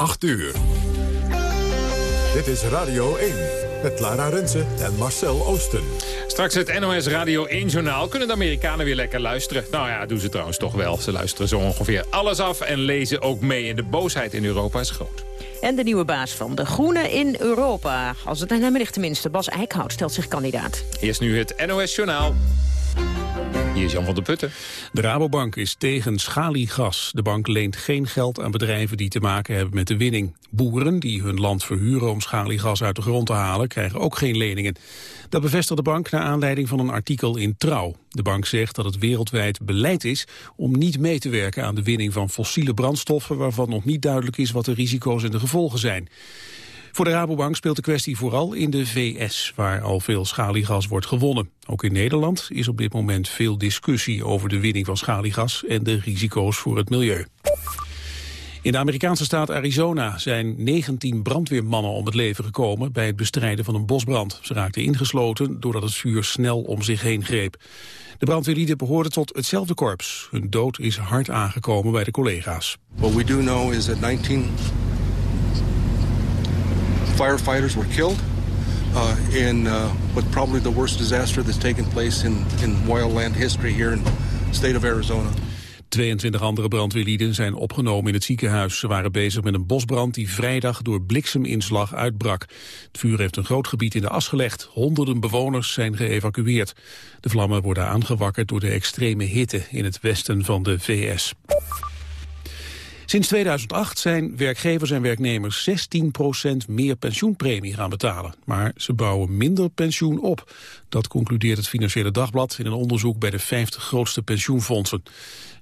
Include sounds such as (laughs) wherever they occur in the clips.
8 uur. Dit is Radio 1 met Lara Rensen en Marcel Oosten. Straks het NOS Radio 1-journaal. Kunnen de Amerikanen weer lekker luisteren? Nou ja, doen ze trouwens toch wel. Ze luisteren zo ongeveer alles af en lezen ook mee. En de boosheid in Europa is groot. En de nieuwe baas van de Groenen in Europa. Als het aan hem ligt tenminste. Bas Eickhout stelt zich kandidaat. Eerst nu het NOS-journaal. Hier is Jan van der Putten. De Rabobank is tegen schaliegas. De bank leent geen geld aan bedrijven die te maken hebben met de winning. Boeren die hun land verhuren om schaliegas uit de grond te halen... krijgen ook geen leningen. Dat bevestigt de bank naar aanleiding van een artikel in Trouw. De bank zegt dat het wereldwijd beleid is om niet mee te werken aan de winning van fossiele brandstoffen... waarvan nog niet duidelijk is wat de risico's en de gevolgen zijn. Voor de Rabobank speelt de kwestie vooral in de VS, waar al veel schaliegas wordt gewonnen. Ook in Nederland is op dit moment veel discussie over de winning van schaliegas en de risico's voor het milieu. In de Amerikaanse staat Arizona zijn 19 brandweermannen om het leven gekomen bij het bestrijden van een bosbrand. Ze raakten ingesloten doordat het vuur snel om zich heen greep. De brandweerlieden behoorden tot hetzelfde korps. Hun dood is hard aangekomen bij de collega's. What we do know is that 19 firefighters were killed uh, in uh, what probably the worst disaster that's taken place in, in wildland history here in the state of Arizona. 22 andere brandweerlieden zijn opgenomen in het ziekenhuis. Ze waren bezig met een bosbrand die vrijdag door blikseminslag uitbrak. Het vuur heeft een groot gebied in de as gelegd. Honderden bewoners zijn geëvacueerd. De vlammen worden aangewakkerd door de extreme hitte in het westen van de VS. Sinds 2008 zijn werkgevers en werknemers 16% meer pensioenpremie gaan betalen. Maar ze bouwen minder pensioen op. Dat concludeert het Financiële Dagblad in een onderzoek bij de 50 grootste pensioenfondsen.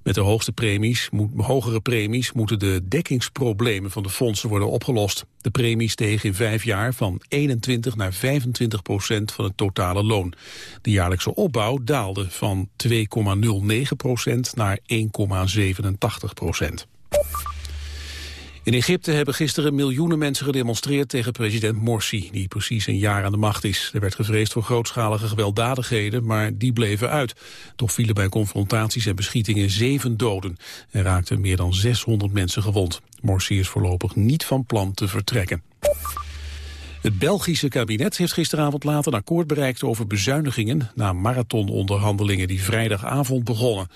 Met de hoogste premies, hogere premies moeten de dekkingsproblemen van de fondsen worden opgelost. De premies stegen in vijf jaar van 21 naar 25 procent van het totale loon. De jaarlijkse opbouw daalde van 2,09 procent naar 1,87 procent. In Egypte hebben gisteren miljoenen mensen gedemonstreerd tegen president Morsi, die precies een jaar aan de macht is. Er werd gevreesd voor grootschalige gewelddadigheden, maar die bleven uit. Toch vielen bij confrontaties en beschietingen zeven doden. Er raakten meer dan 600 mensen gewond. Morsi is voorlopig niet van plan te vertrekken. Het Belgische kabinet heeft gisteravond laat een akkoord bereikt over bezuinigingen na marathononderhandelingen die vrijdagavond begonnen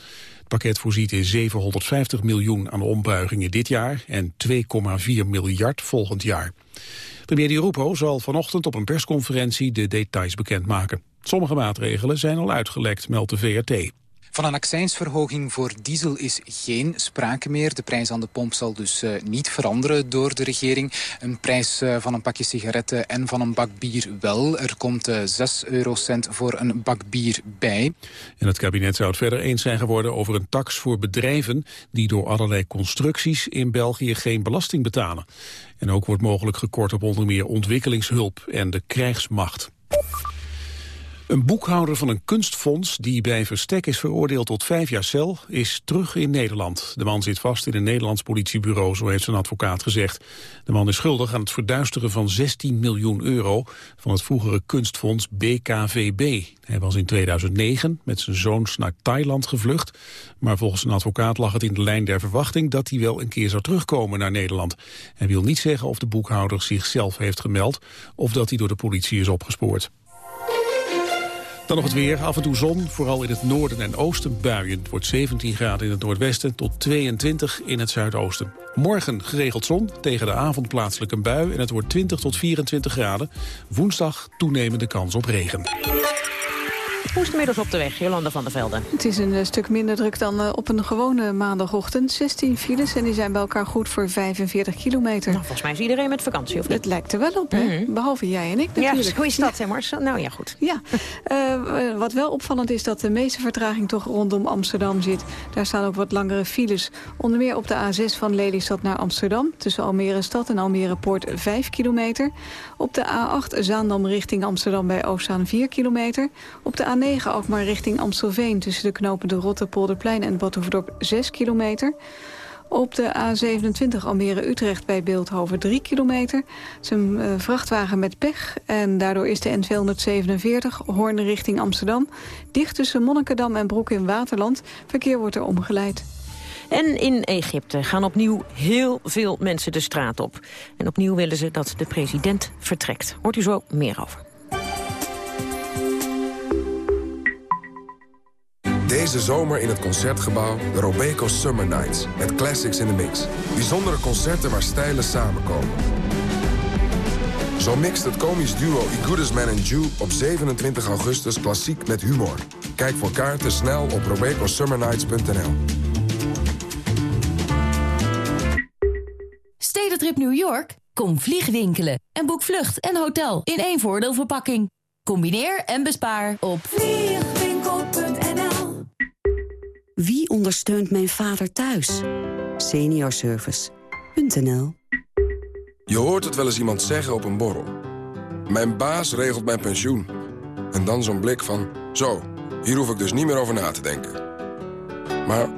pakket voorziet in 750 miljoen aan ombuigingen dit jaar en 2,4 miljard volgend jaar. Premier Di Rupo zal vanochtend op een persconferentie de details bekendmaken. Sommige maatregelen zijn al uitgelekt, meldt de VRT. Van een accijnsverhoging voor diesel is geen sprake meer. De prijs aan de pomp zal dus uh, niet veranderen door de regering. Een prijs uh, van een pakje sigaretten en van een bak bier wel. Er komt uh, eh, 6 eurocent voor een bak bier bij. En het kabinet zou het verder eens zijn geworden over een tax voor bedrijven... die door allerlei constructies in België geen belasting betalen. En ook wordt mogelijk gekort op onder meer ontwikkelingshulp en de krijgsmacht. Een boekhouder van een kunstfonds die bij verstek is veroordeeld tot vijf jaar cel is terug in Nederland. De man zit vast in een Nederlands politiebureau, zo heeft zijn advocaat gezegd. De man is schuldig aan het verduisteren van 16 miljoen euro van het vroegere kunstfonds BKVB. Hij was in 2009 met zijn zoons naar Thailand gevlucht, maar volgens zijn advocaat lag het in de lijn der verwachting dat hij wel een keer zou terugkomen naar Nederland. Hij wil niet zeggen of de boekhouder zichzelf heeft gemeld of dat hij door de politie is opgespoord. Dan nog het weer. Af en toe zon, vooral in het noorden en oosten buien. Het wordt 17 graden in het noordwesten tot 22 in het zuidoosten. Morgen geregeld zon, tegen de avond plaatselijk een bui... en het wordt 20 tot 24 graden. Woensdag toenemende kans op regen. Hoe is het inmiddels op de weg, Jolanda van der Velde? Het is een eh, stuk minder druk dan uh, op een gewone maandagochtend. 16 files en die zijn bij elkaar goed voor 45 kilometer. Nou, volgens mij is iedereen met vakantie, of niet? Het lijkt er wel op, hè? Mm -hmm. Behalve jij en ik natuurlijk. Ja, hoe is dat, hè Marcel? Nou ja, goed. Ja, uh, wat wel opvallend is dat de meeste vertraging toch rondom Amsterdam zit. Daar staan ook wat langere files. Onder meer op de A6 van Lelystad naar Amsterdam. Tussen Almere Stad en Almere Poort 5 kilometer. Op de A8 Zaandam richting Amsterdam bij Oostzaan 4 kilometer. Op de A9 A9 ook maar richting Amstelveen... tussen de knopen de Rotterpolderplein en Batuverdorp 6 kilometer. Op de A27 Almere-Utrecht bij Beeldhoven 3 kilometer. Het is een uh, vrachtwagen met pech en daardoor is de N247 Hoorn richting Amsterdam... dicht tussen Monnikendam en Broek in Waterland. Verkeer wordt er omgeleid. En in Egypte gaan opnieuw heel veel mensen de straat op. En opnieuw willen ze dat de president vertrekt. Hoort u zo meer over. Deze zomer in het Concertgebouw de Robeco Summer Nights. Met classics in the mix. Bijzondere concerten waar stijlen samenkomen. Zo mixt het komisch duo I Goodest Man and Jew op 27 augustus klassiek met humor. Kijk voor kaarten snel op robecosummernights.nl. Stedentrip New York? Kom vliegwinkelen en boek vlucht en hotel in één voordeelverpakking. Combineer en bespaar op vliegwinkel.nl ondersteunt mijn vader thuis? Seniorservice.nl Je hoort het wel eens iemand zeggen op een borrel. Mijn baas regelt mijn pensioen. En dan zo'n blik van, zo, hier hoef ik dus niet meer over na te denken. Maar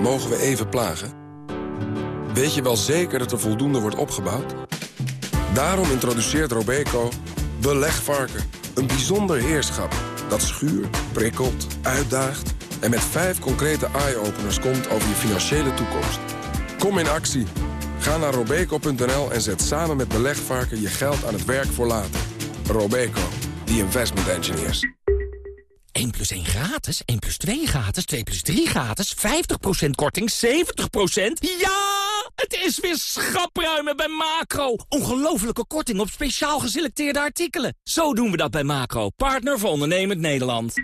mogen we even plagen? Weet je wel zeker dat er voldoende wordt opgebouwd? Daarom introduceert Robeco Belegvarken. Een bijzonder heerschap dat schuurt, prikkelt, uitdaagt... en met vijf concrete eye-openers komt over je financiële toekomst. Kom in actie. Ga naar robeco.nl en zet samen met Belegvarken je geld aan het werk voor later. Robeco, the investment engineers. 1 plus 1 gratis, 1 plus 2 gratis, 2 plus 3 gratis, 50% korting, 70%? Ja! Het is weer schapruimen bij Macro. Ongelofelijke korting op speciaal geselecteerde artikelen. Zo doen we dat bij Macro, partner voor ondernemend Nederland.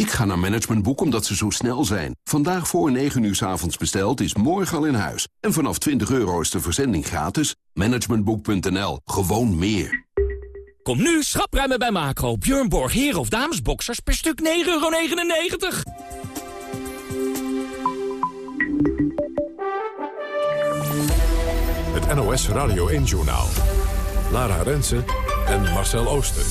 Ik ga naar Managementboek omdat ze zo snel zijn. Vandaag voor 9 uur s avonds besteld is morgen al in huis. En vanaf 20 euro is de verzending gratis. Managementboek.nl. Gewoon meer. Kom nu schapruimen bij Macro. Björn Borg, heren of damesboxers per stuk 9,99 euro. Het NOS Radio 1-journaal. Lara Rensen en Marcel Ooster.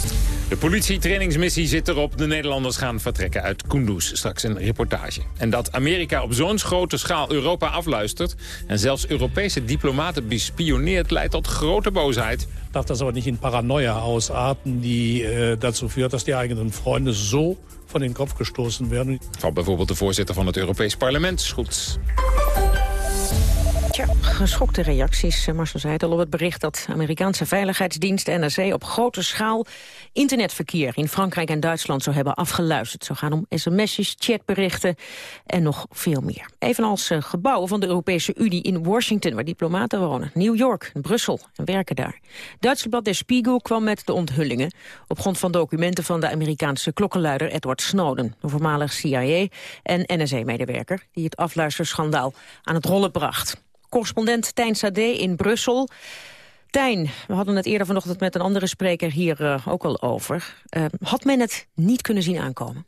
De politietrainingsmissie zit erop. De Nederlanders gaan vertrekken uit Kunduz. Straks een reportage. En dat Amerika op zo'n grote schaal Europa afluistert... en zelfs Europese diplomaten bespioneert... leidt tot grote boosheid. Darf das aber nicht in Paranoia ausarten, die äh, dazu führt, dass die eigenen Freunde so von den Kopf gestoßen werden. Van bijvoorbeeld de voorzitter van het Europees Parlement, Schultz. Geschokte reacties, eh, Marcel zei het al op het bericht... dat Amerikaanse veiligheidsdienst NRC op grote schaal... internetverkeer in Frankrijk en Duitsland zou hebben afgeluisterd. Zo gaan om sms'jes, chatberichten en nog veel meer. Evenals uh, gebouwen van de Europese Unie in Washington... waar diplomaten wonen, New York, Brussel en werken daar. Duitse blad Der Spiegel kwam met de onthullingen... op grond van documenten van de Amerikaanse klokkenluider Edward Snowden... de voormalig CIA en NSA-medewerker... die het afluisterschandaal aan het rollen bracht correspondent Tijn Sade in Brussel. Tijn, we hadden het eerder vanochtend met een andere spreker hier uh, ook al over. Uh, had men het niet kunnen zien aankomen?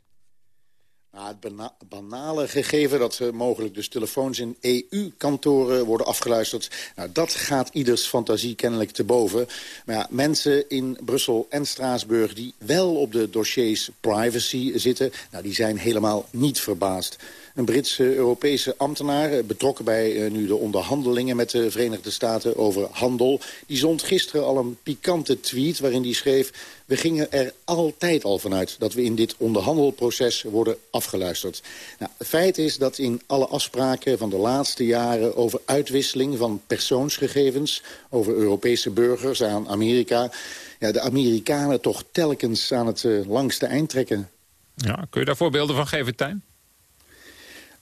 Nou, het banale gegeven dat uh, mogelijk dus telefoons in EU-kantoren worden afgeluisterd... Nou, dat gaat ieders fantasie kennelijk te boven. Maar ja, mensen in Brussel en Straatsburg die wel op de dossiers privacy zitten... Nou, die zijn helemaal niet verbaasd. Een Britse Europese ambtenaar, eh, betrokken bij uh, nu de onderhandelingen met de Verenigde Staten over handel. Die zond gisteren al een pikante tweet waarin hij schreef... we gingen er altijd al vanuit dat we in dit onderhandelproces worden afgeluisterd. Nou, feit is dat in alle afspraken van de laatste jaren over uitwisseling van persoonsgegevens... over Europese burgers aan Amerika... Ja, de Amerikanen toch telkens aan het uh, langste eind trekken. Ja, kun je daar voorbeelden van geven, Tijn?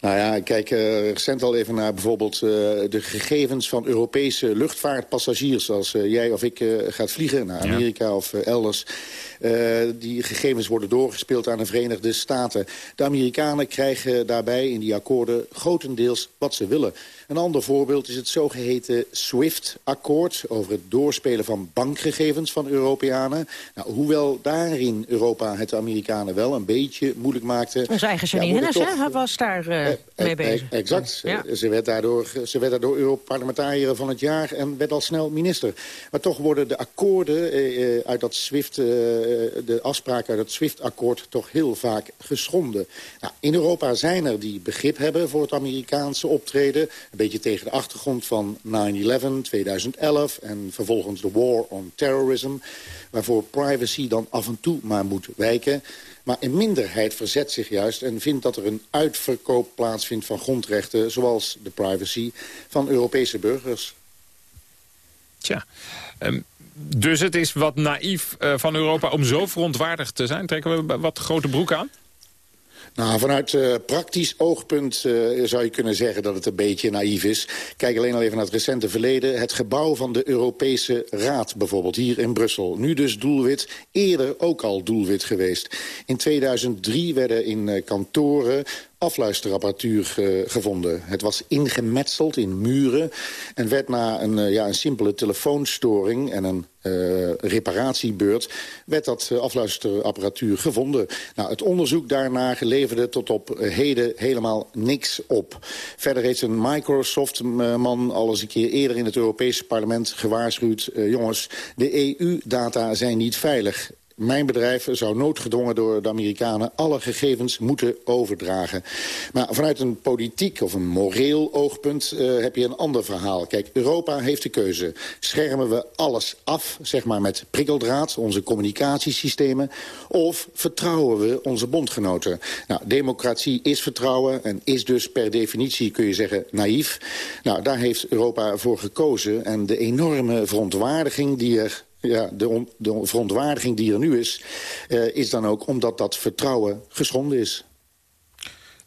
Nou ja, ik kijk uh, recent al even naar bijvoorbeeld uh, de gegevens van Europese luchtvaartpassagiers. Als uh, jij of ik gaat vliegen naar Amerika ja. of elders. die gegevens worden doorgespeeld aan de Verenigde Staten. De Amerikanen krijgen daarbij in die akkoorden grotendeels wat ze willen. Een ander voorbeeld is het zogeheten SWIFT-akkoord... over het doorspelen van bankgegevens van Europeanen. Nou, hoewel daarin Europa het de Amerikanen wel een beetje moeilijk maakte... Onze eigen Janine ja, Hennis toch... was daar uh, eh, mee bezig. Exact. Ja. Ze, werd daardoor, ze werd daardoor Europarlementariër van het jaar... en werd al snel minister. Maar toch worden de akkoorden eh, eh uit dat SWIFT... Eh, de afspraken uit het SWIFT-akkoord toch heel vaak geschonden. Nou, in Europa zijn er die begrip hebben voor het Amerikaanse optreden beetje tegen de achtergrond van 9-11, 2011... en vervolgens de War on Terrorism... waarvoor privacy dan af en toe maar moet wijken. Maar een minderheid verzet zich juist en vindt dat er een uitverkoop plaatsvindt van grondrechten... zoals de privacy van Europese burgers. Tja, um, dus het is wat naïef uh, van Europa om zo verontwaardigd te zijn. Trekken we wat grote broek aan? Nou, vanuit uh, praktisch oogpunt uh, zou je kunnen zeggen dat het een beetje naïef is. Kijk alleen al even naar het recente verleden. Het gebouw van de Europese Raad bijvoorbeeld, hier in Brussel. Nu dus doelwit, eerder ook al doelwit geweest. In 2003 werden in uh, kantoren afluisterapparatuur ge gevonden. Het was ingemetseld in muren en werd na een, uh, ja, een simpele telefoonstoring en een uh, reparatiebeurt... werd dat afluisterapparatuur gevonden. Nou, het onderzoek daarna leverde tot op heden helemaal niks op. Verder heeft een Microsoft-man al eens een keer eerder in het Europese parlement gewaarschuwd... jongens, de EU-data zijn niet veilig. Mijn bedrijf zou noodgedwongen door de Amerikanen alle gegevens moeten overdragen. Maar vanuit een politiek of een moreel oogpunt uh, heb je een ander verhaal. Kijk, Europa heeft de keuze. Schermen we alles af, zeg maar met prikkeldraad, onze communicatiesystemen... of vertrouwen we onze bondgenoten? Nou, democratie is vertrouwen en is dus per definitie, kun je zeggen, naïef. Nou, daar heeft Europa voor gekozen en de enorme verontwaardiging die er ja, de, de verontwaardiging die er nu is... Uh, is dan ook omdat dat vertrouwen geschonden is.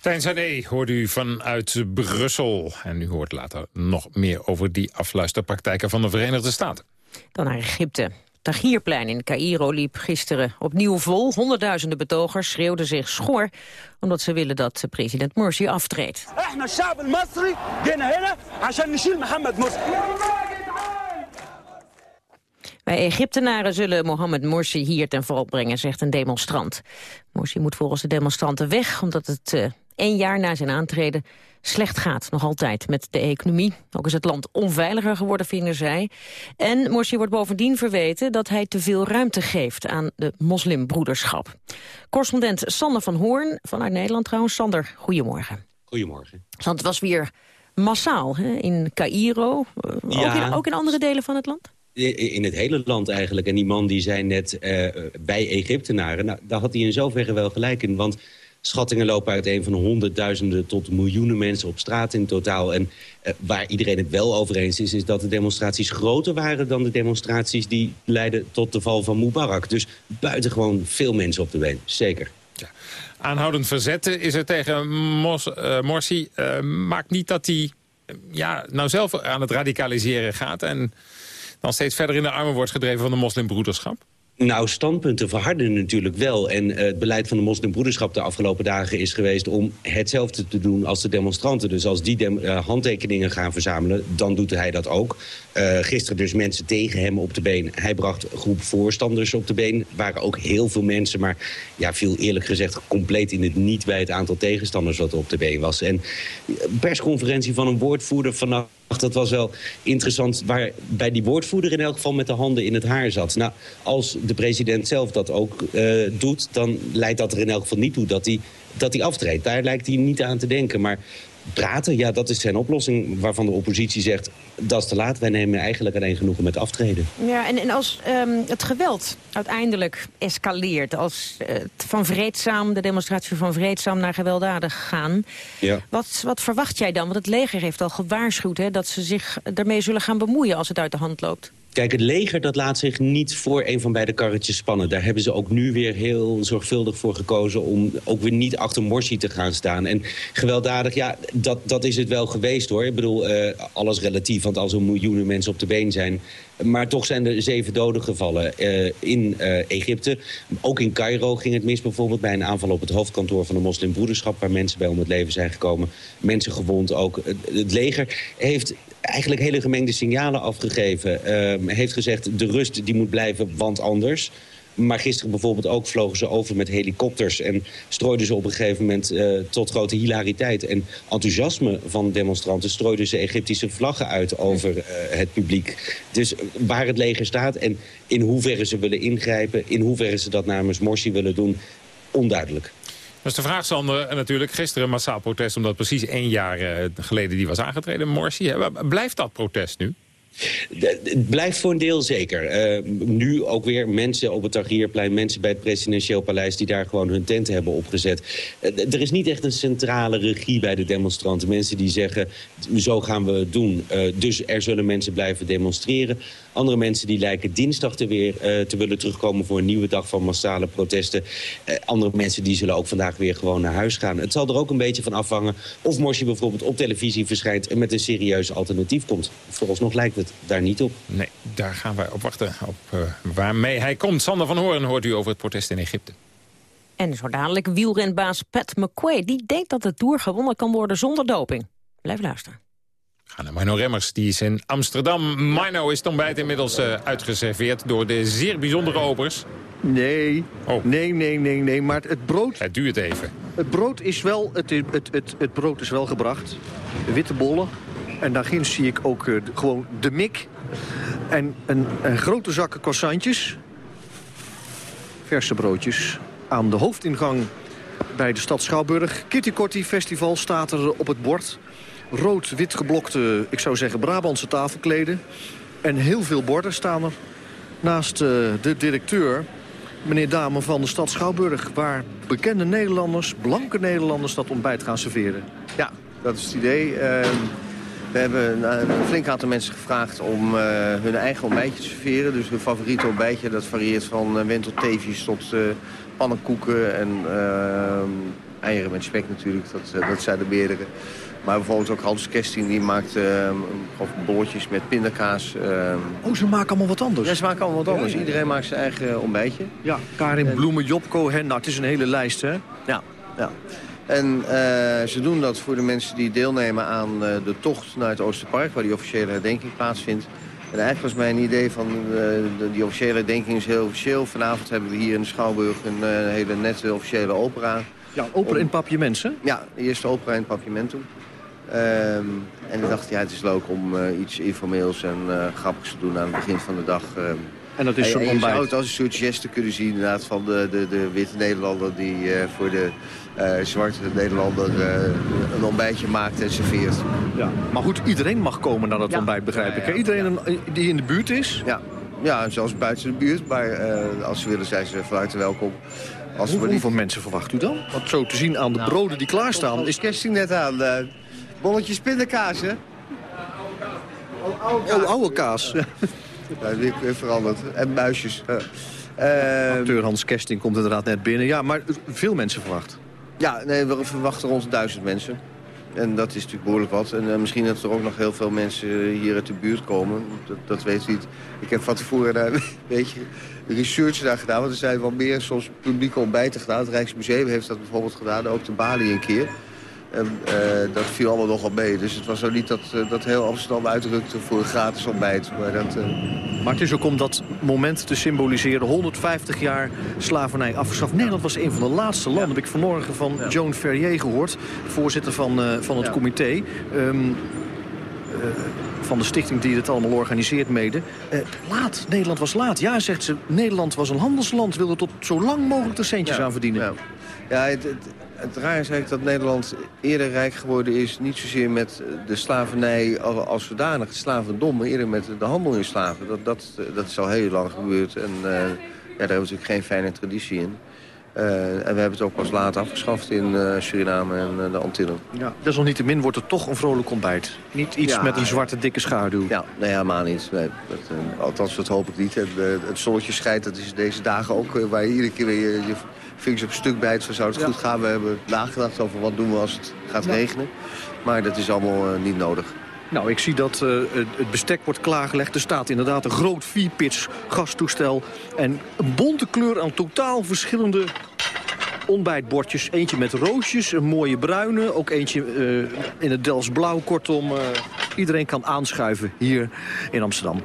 Tijn Sade hoort u vanuit Brussel. En u hoort later nog meer over die afluisterpraktijken van de Verenigde Staten. Dan naar Egypte. Tahrirplein in Cairo liep gisteren opnieuw vol. Honderdduizenden betogers schreeuwden zich schor... omdat ze willen dat president Morsi aftreedt. Wij Egyptenaren zullen Mohammed Morsi hier ten val brengen, zegt een demonstrant. Morsi moet volgens de demonstranten weg, omdat het uh, één jaar na zijn aantreden slecht gaat, nog altijd, met de economie. Ook is het land onveiliger geworden, vinden zij. En Morsi wordt bovendien verweten dat hij te veel ruimte geeft aan de moslimbroederschap. Correspondent Sander van Hoorn, vanuit Nederland trouwens. Sander, goedemorgen. Goedemorgen. Want het was weer massaal hè, in Cairo, ja. ook, in, ook in andere delen van het land? In het hele land eigenlijk. En die man die zei net uh, bij Egyptenaren... Nou, daar had hij in zoverre wel gelijk in. Want schattingen lopen uit een van honderdduizenden tot miljoenen mensen op straat in totaal. En uh, waar iedereen het wel over eens is... is dat de demonstraties groter waren dan de demonstraties... die leidden tot de val van Mubarak. Dus buitengewoon veel mensen op de been. Zeker. Ja. Aanhoudend verzetten is er tegen Mos, uh, Morsi. Maakt niet dat hij ja, nou zelf aan het radicaliseren gaat... en dan steeds verder in de armen wordt gedreven van de moslimbroederschap? Nou, standpunten verharden natuurlijk wel. En uh, het beleid van de moslimbroederschap de afgelopen dagen is geweest... om hetzelfde te doen als de demonstranten. Dus als die uh, handtekeningen gaan verzamelen, dan doet hij dat ook. Uh, gisteren dus mensen tegen hem op de been. Hij bracht een groep voorstanders op de been. Waren ook heel veel mensen, maar ja, viel eerlijk gezegd... compleet in het niet bij het aantal tegenstanders wat er op de been was. En persconferentie van een woordvoerder vannacht dat was wel interessant waar bij die woordvoerder in elk geval met de handen in het haar zat. Nou, als de president zelf dat ook uh, doet, dan leidt dat er in elk geval niet toe dat hij, dat hij aftreedt. Daar lijkt hij niet aan te denken. Maar praten, ja, dat is zijn oplossing waarvan de oppositie zegt... dat is te laat, wij nemen eigenlijk alleen genoegen met aftreden. Ja, en, en als um, het geweld uiteindelijk escaleert... als uh, van vreedzaam, de demonstratie van vreedzaam naar gewelddadig gaan... Ja. Wat, wat verwacht jij dan? Want het leger heeft al gewaarschuwd hè, dat ze zich ermee zullen gaan bemoeien... als het uit de hand loopt. Kijk, het leger dat laat zich niet voor een van beide karretjes spannen. Daar hebben ze ook nu weer heel zorgvuldig voor gekozen... om ook weer niet achter Morsi te gaan staan. En gewelddadig, ja, dat, dat is het wel geweest, hoor. Ik bedoel, uh, alles relatief, want als er miljoenen mensen op de been zijn... Maar toch zijn er zeven doden gevallen uh, in uh, Egypte. Ook in Cairo ging het mis bijvoorbeeld bij een aanval op het hoofdkantoor van de moslimbroederschap... waar mensen bij om het leven zijn gekomen. Mensen gewond ook. Het leger heeft eigenlijk hele gemengde signalen afgegeven. Uh, heeft gezegd, de rust die moet blijven, want anders. Maar gisteren bijvoorbeeld ook vlogen ze over met helikopters... en strooiden ze op een gegeven moment uh, tot grote hilariteit en enthousiasme van demonstranten... strooiden ze Egyptische vlaggen uit over uh, het publiek. Dus waar het leger staat en in hoeverre ze willen ingrijpen... in hoeverre ze dat namens Morsi willen doen, onduidelijk. Is de vraag, Sander. Natuurlijk gisteren massaal protest... omdat precies één jaar uh, geleden die was aangetreden, Morsi. Blijft dat protest nu? Het blijft voor een deel zeker. Uh, nu ook weer mensen op het Tagierplein, mensen bij het presidentieel paleis... die daar gewoon hun tenten hebben opgezet. Uh, er is niet echt een centrale regie bij de demonstranten. Mensen die zeggen, zo gaan we het doen. Uh, dus er zullen mensen blijven demonstreren. Andere mensen die lijken dinsdag te weer te willen terugkomen... voor een nieuwe dag van massale protesten. andere mensen die zullen ook vandaag weer gewoon naar huis gaan. Het zal er ook een beetje van afhangen of Morsi bijvoorbeeld op televisie verschijnt... en met een serieus alternatief komt. Vooralsnog lijkt het daar niet op. Nee, daar gaan wij op wachten. Op uh, waarmee hij komt. Sander van Hoorn hoort u over het protest in Egypte. En zo dadelijk wielrenbaas Pat McQuaid. Die denkt dat de Tour gewonnen kan worden zonder doping. Blijf luisteren. Gaan naar Mino Remmers, die is in Amsterdam. Mino is het inmiddels uh, uitgeserveerd door de zeer bijzondere opers. Nee, oh. nee, nee, nee, nee, maar het brood... Het duurt even. Het brood is wel, het, het, het, het brood is wel gebracht. Witte bollen, en daarin zie ik ook uh, gewoon de mik. En een, grote zakken croissantjes. Verse broodjes. Aan de hoofdingang bij de stad Schouwburg. Kitty Korty Festival staat er op het bord. Rood-wit geblokte, ik zou zeggen, Brabantse tafelkleden. En heel veel borden staan er naast uh, de directeur meneer Dame van de stad Schouwburg... waar bekende Nederlanders, blanke Nederlanders, dat ontbijt gaan serveren. Ja, dat is het idee. Uh, we hebben een flink aantal mensen gevraagd om uh, hun eigen ontbijtje te serveren. Dus hun favoriete ontbijtje, dat varieert van uh, wentelteefjes tot uh, pannenkoeken en eieren met spek natuurlijk. Dat, dat zijn de meerdere. Maar bijvoorbeeld ook Hans Kesting, die maakt of bolletjes met pindakaas. oh, ze maken allemaal wat anders? Ja, ze maken allemaal wat anders. Iedereen maakt zijn eigen ontbijtje. Ja, Karin en... Bloemen, Job Cohen, nou, het is een hele lijst, hè? Ja, ja. En uh, ze doen dat voor de mensen die deelnemen aan uh, de tocht naar het Oosterpark... waar die officiële herdenking plaatsvindt. En eigenlijk was mijn idee van uh, de, die officiële herdenking is heel officieel. Vanavond hebben we hier in de Schouwburg een hele nette officiële opera. Ja, opera in papiaments, hè? Ja, de eerste opera in papiamentum. Um, en ik dacht, ja, het is leuk om iets informeels en grappigs te doen aan het begin van de dag... Ehm. En dat is zo'n ontbijt. Je zou het als een soort geste kunnen zien inderdaad, van de, de, de witte Nederlander die voor de zwarte Nederlander uh, een ontbijtje maakt en serveert. Ja. Maar goed, iedereen mag komen naar dat ja. ontbijt, begrijp ik. Ja, iedereen die in de buurt is? Ja, ja zelfs buiten de buurt. Maar uh, als ze willen zijn ze van harte welkom. Als Hoe, hoeveel mensen verwacht u dan? Want zo te zien aan de nou, broden die klaarstaan... is kersting net aan. bolletjes pindakaas, hè? Oh, oude kaas. Oh, oude kaas. ja, weer, weer veranderd. En muisjes. Uh, Acteur Hans Kesting komt inderdaad net binnen. Ja, maar veel mensen verwacht. Ja, nee, we verwachten rond duizend mensen. En dat is natuurlijk behoorlijk wat. En uh, misschien dat er ook nog heel veel mensen hier uit de buurt komen. Dat, dat weet ik niet. Ik heb van tevoren daar een (laughs) beetje research daar gedaan. Want er zijn wel meer soms publieke ontbijten gedaan. Het Rijksmuseum heeft dat bijvoorbeeld gedaan. Ook de Bali een keer. En, uh, dat viel allemaal nogal mee. Dus het was zo niet dat, uh, dat heel Amsterdam uitrukte voor een gratis ontbijt. Maar, dat, uh... maar het is ook om dat moment te symboliseren. 150 jaar slavernij afgeschaft. Nederland was een van de laatste landen. Ja. Heb ik vanmorgen van ja. Joan Ferrier gehoord. Voorzitter van, van het ja. comité. Um, van de stichting die dit allemaal organiseert mede. laat, Nederland was laat. Ja, zegt ze, Nederland was een handelsland. Wilde tot zo lang mogelijk de centjes aan verdienen. Ja, het, het het raar is eigenlijk dat Nederland eerder rijk geworden is... niet zozeer met de slavernij als zodanig, het slavendom... maar eerder met de handel in slaven. Dat, dat, dat is al heel lang gebeurd en uh, ja, daar hebben we natuurlijk geen fijne traditie in. Uh, en we hebben het ook pas laat afgeschaft in uh, Suriname en uh, de Antillen. Ja, desalniettemin wordt het toch een vrolijk ontbijt. Niet iets ja, met een zwarte dikke schaduw. Ja, nee, helemaal niet. Nee, dat, althans, dat hoop ik niet. En, het zonnetje schijnt, dat is deze dagen ook waar je iedere keer weer je, je vingers op stuk bijt. Zo zou het ja. goed gaan. We hebben nagedacht over wat doen we als het gaat ja. regenen. Maar dat is allemaal niet nodig. Nou, ik zie dat uh, het bestek wordt klaargelegd. Er staat inderdaad een groot vierpits gastoestel. En een bonte kleur aan totaal verschillende ontbijtbordjes. Eentje met roosjes, een mooie bruine. Ook eentje uh, in het Dels blauw. Kortom, uh, iedereen kan aanschuiven hier in Amsterdam.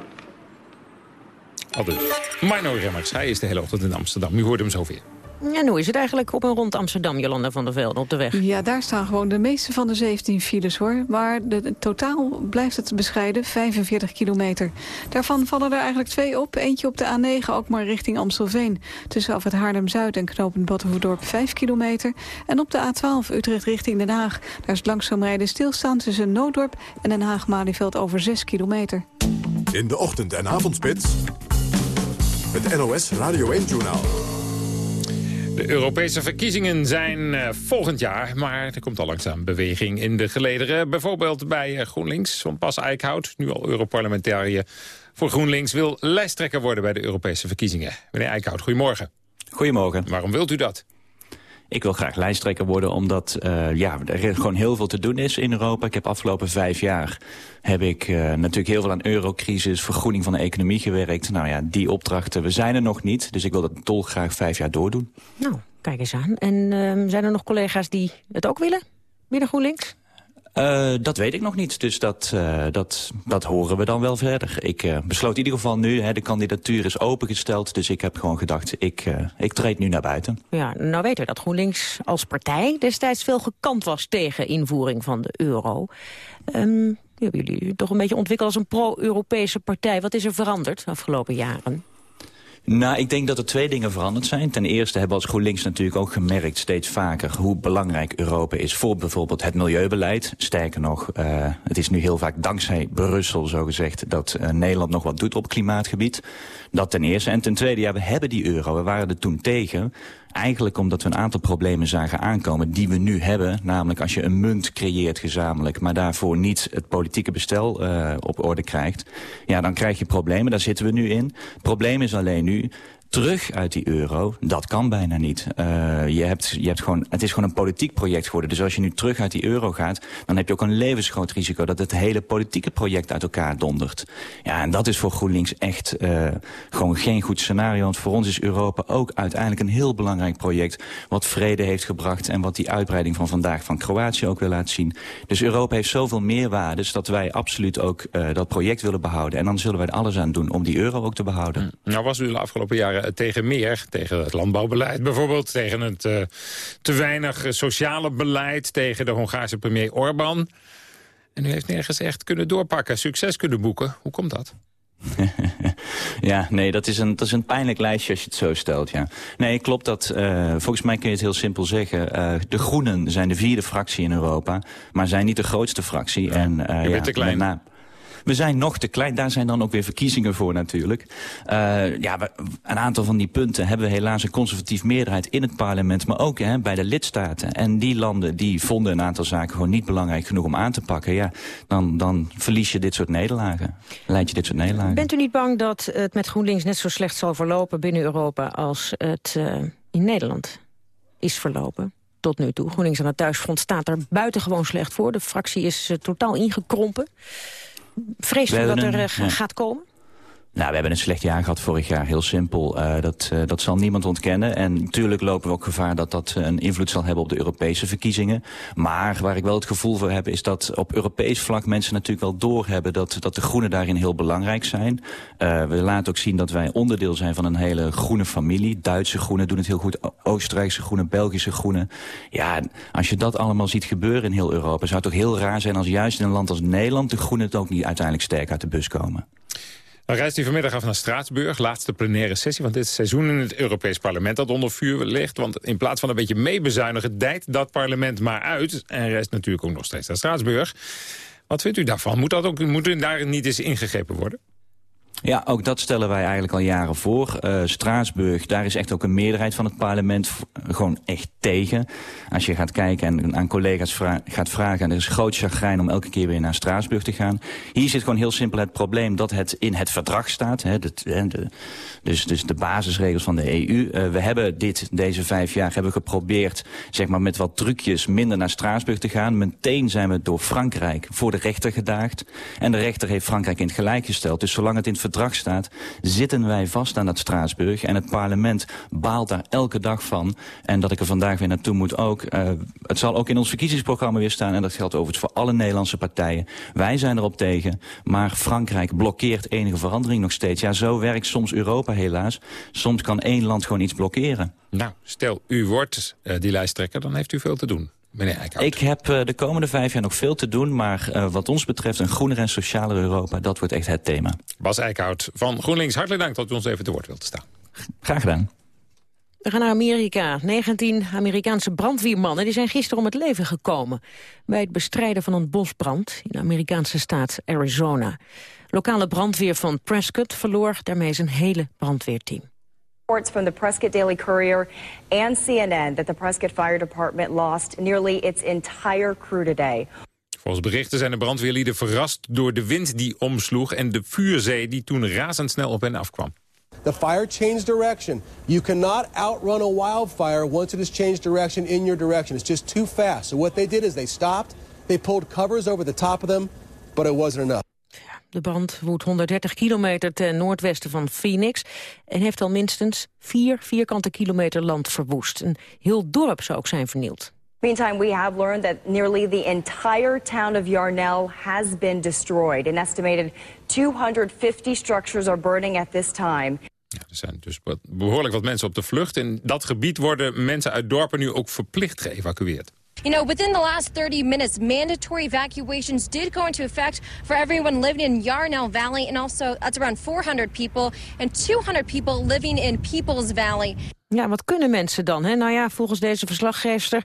Al dus. Mino Remmers, hij is de hele ochtend in Amsterdam. U hoort hem zo weer. En hoe is het eigenlijk op en rond Amsterdam, Jolanda van der Velde, op de weg? Ja, daar staan gewoon de meeste van de 17 files, hoor. Maar de, totaal blijft het bescheiden, 45 kilometer. Daarvan vallen er eigenlijk twee op. Eentje op de A9, ook maar richting Amstelveen. Tussen af het Haarlem-Zuid en knooppunt Battenverdorp 5 kilometer. En op de A12 Utrecht richting Den Haag. Daar is langzaam rijden stilstaan tussen Noodorp en Den Haag-Malieveld over 6 kilometer. In de ochtend- en avondspits. Het NOS Radio 1-journaal. De Europese verkiezingen zijn uh, volgend jaar, maar er komt al langzaam beweging in de gelederen. Bijvoorbeeld bij uh, GroenLinks, van Pas Eickhout, nu al Europarlementariër voor GroenLinks... wil lijsttrekker worden bij de Europese verkiezingen. Meneer Eickhout, goedemorgen. Goedemorgen. Waarom wilt u dat? Ik wil graag lijsttrekker worden omdat uh, ja, er gewoon heel veel te doen is in Europa. Ik heb afgelopen vijf jaar heb ik uh, natuurlijk heel veel aan eurocrisis, vergroening van de economie gewerkt. Nou ja, die opdrachten, we zijn er nog niet. Dus ik wil dat dolgraag vijf jaar doordoen. Nou, kijk eens aan. En uh, zijn er nog collega's die het ook willen binnen GroenLinks? Uh, dat weet ik nog niet, dus dat, uh, dat, dat horen we dan wel verder. Ik uh, besloot in ieder geval nu, hè, de kandidatuur is opengesteld... dus ik heb gewoon gedacht, ik, ik treed nu naar buiten. Ja, nou weten we dat GroenLinks als partij destijds veel gekant was... tegen invoering van de euro. Um, hebben jullie toch een beetje ontwikkeld als een pro-Europese partij. Wat is er veranderd de afgelopen jaren? Nou, ik denk dat er twee dingen veranderd zijn. Ten eerste hebben we als GroenLinks natuurlijk ook gemerkt steeds vaker... hoe belangrijk Europa is voor bijvoorbeeld het milieubeleid. Sterker nog, uh, het is nu heel vaak dankzij Brussel zogezegd... dat uh, Nederland nog wat doet op klimaatgebied. Dat ten eerste. En ten tweede, ja, we hebben die euro. We waren er toen tegen. Eigenlijk omdat we een aantal problemen zagen aankomen die we nu hebben. Namelijk als je een munt creëert gezamenlijk... maar daarvoor niet het politieke bestel uh, op orde krijgt... ja, dan krijg je problemen. Daar zitten we nu in. Het probleem is alleen nu terug uit die euro, dat kan bijna niet. Uh, je hebt, je hebt gewoon, het is gewoon een politiek project geworden. Dus als je nu terug uit die euro gaat... dan heb je ook een levensgroot risico... dat het hele politieke project uit elkaar dondert. Ja, en dat is voor GroenLinks echt uh, gewoon geen goed scenario. Want voor ons is Europa ook uiteindelijk een heel belangrijk project... wat vrede heeft gebracht en wat die uitbreiding van vandaag van Kroatië ook wil laten zien. Dus Europa heeft zoveel meerwaardes dat wij absoluut ook uh, dat project willen behouden. En dan zullen wij er alles aan doen om die euro ook te behouden. Nou was u de afgelopen jaren tegen meer. Tegen het landbouwbeleid bijvoorbeeld. Tegen het uh, te weinig sociale beleid. Tegen de Hongaarse premier Orbán. En u heeft nergens echt kunnen doorpakken. Succes kunnen boeken. Hoe komt dat? (laughs) ja, nee, dat is, een, dat is een pijnlijk lijstje als je het zo stelt, ja. Nee, klopt dat. Uh, volgens mij kun je het heel simpel zeggen. Uh, de Groenen zijn de vierde fractie in Europa, maar zijn niet de grootste fractie. Ja, en, uh, je bent ja, te klein. Met, we zijn nog te klein. Daar zijn dan ook weer verkiezingen voor natuurlijk. Uh, ja, een aantal van die punten hebben we helaas een conservatief meerderheid in het parlement. Maar ook hè, bij de lidstaten. En die landen die vonden een aantal zaken gewoon niet belangrijk genoeg om aan te pakken. Ja, dan, dan verlies je dit soort nederlagen. Leid je dit soort nederlagen. Bent u niet bang dat het met GroenLinks net zo slecht zal verlopen binnen Europa als het uh, in Nederland is verlopen? tot nu toe. GroenLinks aan het thuisfront staat er buitengewoon slecht voor. De fractie is uh, totaal ingekrompen. Vrees u dat er ja. gaat komen? Nou, we hebben een slecht jaar gehad vorig jaar, heel simpel. Uh, dat, uh, dat zal niemand ontkennen. En natuurlijk lopen we ook gevaar dat dat een invloed zal hebben op de Europese verkiezingen. Maar waar ik wel het gevoel voor heb, is dat op Europees vlak mensen natuurlijk wel doorhebben dat, dat de groenen daarin heel belangrijk zijn. We laten ook zien dat wij onderdeel zijn van een hele groene familie. Duitse groenen doen het heel goed, Oostenrijkse groenen, Belgische groenen. Ja, als je dat allemaal ziet gebeuren in heel Europa, zou het toch heel raar zijn als juist in een land als Nederland de groenen het ook niet uiteindelijk sterk uit de bus komen. Dan reist hij vanmiddag af naar Straatsburg, laatste plenaire sessie van dit seizoen in het Europees Parlement dat onder vuur ligt. Want in plaats van een beetje meebezuinigen, dijt dat parlement maar uit. En reist natuurlijk ook nog steeds naar Straatsburg. Wat vindt u daarvan? Moet, dat ook, moet daar niet eens ingegrepen worden? Ja, ook dat stellen wij eigenlijk al jaren voor. Uh, Straatsburg, daar is echt ook een meerderheid van het parlement gewoon echt tegen. Als je gaat kijken en aan collega's gaat vragen... en er is groot chagrijn om elke keer weer naar Straatsburg te gaan. Hier zit gewoon heel simpel het probleem dat het in het verdrag staat. Hè, dus, dus de basisregels van de EU. Uh, we hebben dit, deze vijf jaar hebben geprobeerd... zeg maar met wat trucjes minder naar Straatsburg te gaan. Meteen zijn we door Frankrijk voor de rechter gedaagd. En de rechter heeft Frankrijk in het gelijk gesteld. Dus zolang het in het verdrag staat, zitten wij vast aan dat Straatsburg. En het parlement baalt daar elke dag van. En dat ik er vandaag weer naartoe moet ook. Uh, het zal ook in ons verkiezingsprogramma weer staan. En dat geldt overigens voor alle Nederlandse partijen. Wij zijn erop tegen. Maar Frankrijk blokkeert enige verandering nog steeds. Ja, zo werkt soms Europa helaas. Soms kan één land gewoon iets blokkeren. Nou, stel, u wordt uh, die lijsttrekker, dan heeft u veel te doen. Ik heb uh, de komende vijf jaar nog veel te doen, maar uh, wat ons betreft een groener en socialer Europa, dat wordt echt het thema. Bas Eickhout van GroenLinks, hartelijk dank dat u ons even te woord wilt staan. Graag gedaan. We gaan naar Amerika. 19 Amerikaanse brandweermannen die zijn gisteren om het leven gekomen... bij het bestrijden van een bosbrand in de Amerikaanse staat Arizona. Lokale brandweer van Prescott verloor daarmee zijn hele brandweerteam. Reports from the Prescott Daily Courier and CNN that the Prescott Fire Department lost nearly its entire crew today. Volgens berichten zijn de brandweerlieden verrast door de wind die omsloeg... en de vuurzee die toen razendsnel op hen afkwam. The fire changed direction. You cannot outrun a wildfire once it has changed direction in your direction. It's just too fast. So what they did is they stopped, they pulled covers over the top of them, but it wasn't enough. De brand woedt 130 kilometer ten noordwesten van Phoenix... en heeft al minstens vier vierkante kilometer land verwoest. Een heel dorp zou ook zijn vernield. Meantime, we have learned that nearly the entire town of Yarnell has been destroyed. An estimated 250 structures are burning at this time. Ja, er zijn dus behoorlijk wat mensen op de vlucht. In dat gebied worden mensen uit dorpen nu ook verplicht geëvacueerd. You know, within the last 30 minutes, mandatory evacuations did go into effect for everyone living in Yarnell Valley, and also that's around 400 people and 200 people living in Peoples Valley. Ja, wat kunnen mensen dan? Hè? Nou ja, volgens deze verslaggever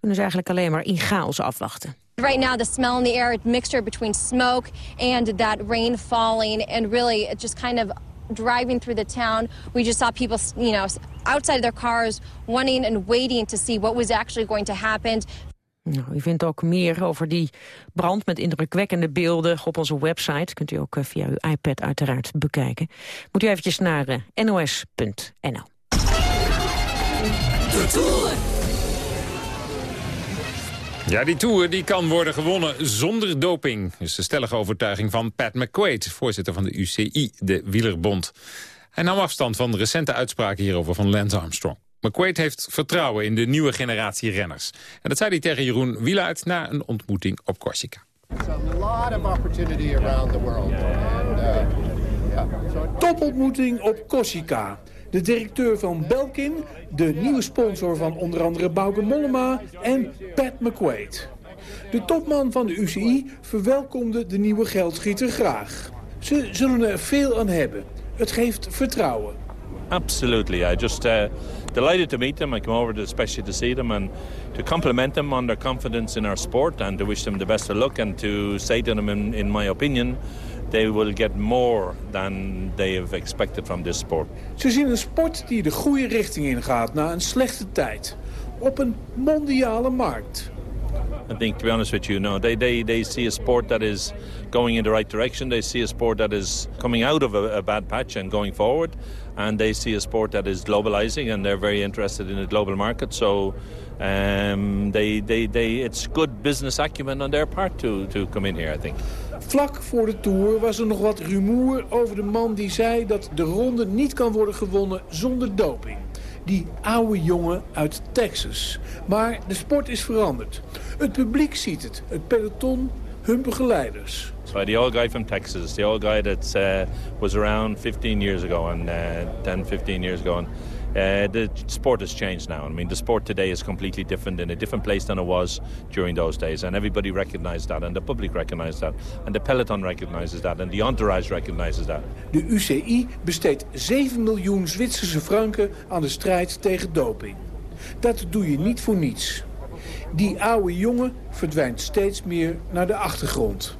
kunnen ze eigenlijk alleen maar in chaos afwachten. Right now, the smell in the air, a mixture between smoke and that rain falling, and really, it just kind of driving through the town. We just saw people, you know, outside their cars, wanting and waiting to see what was actually going to happen. Nou, u vindt ook meer over die brand met indrukwekkende beelden op onze website. Kunt u ook eh, via uw iPad uiteraard bekijken. Moet u eventjes naar uh, eh, nos.nl. Ja, die Tour die kan worden gewonnen zonder doping. Dat is de stellige overtuiging van Pat McQuaid, voorzitter van de UCI, de wielerbond. Hij nam afstand van de recente uitspraken hierover van Lance Armstrong. McQuaid heeft vertrouwen in de nieuwe generatie renners. En dat zei hij tegen Jeroen Wieluid na een ontmoeting op Corsica. Topontmoeting op Corsica. De directeur van Belkin, de nieuwe sponsor van onder andere Bauke Mollema en Pat McQuaid. De topman van de UCI verwelkomde de nieuwe geldschieter graag. Ze zullen er veel aan hebben. Het geeft vertrouwen. Absolutely. I just uh, delighted to meet them. I come over to especially to see them and to compliment them on their confidence in our sport and to wish them the best of luck and to say to them, in my opinion, they will get more than they have expected from this sport. Ze zien een sport die de goede richting ingaat na een slechte tijd. Op een mondiale markt. I think, to be honest with you, no, they, they, they see a sport that is going in the right direction. They see a sport that is coming out of a, a bad patch and going forward. And they see a sport that is globalizing and they're very interested in the global market. So um, they, they, they, it's good business acumen on their part to, to come in here, I think. Vlak voor de Tour was er nog wat rumoer over de man die zei dat de ronde niet kan worden gewonnen zonder doping. Die oude jongen uit Texas. Maar de sport is veranderd. Het publiek ziet het, het peloton, hun begeleiders. So the old guy from Texas, the old guy that uh, was around 15 years ago and uh, 10, 15 years ago. Uh, the sport has changed now. I mean, the sport today is completely different in a different place than it was during those days. And everybody recognized that, and the public recognized that, and the peloton recognizes that, and the entourage recognizes that. De UCI besteedt 7 miljoen Zwitserse franken aan de strijd tegen doping. Dat doe je niet voor niets. Die oude jongen verdwijnt steeds meer naar de achtergrond.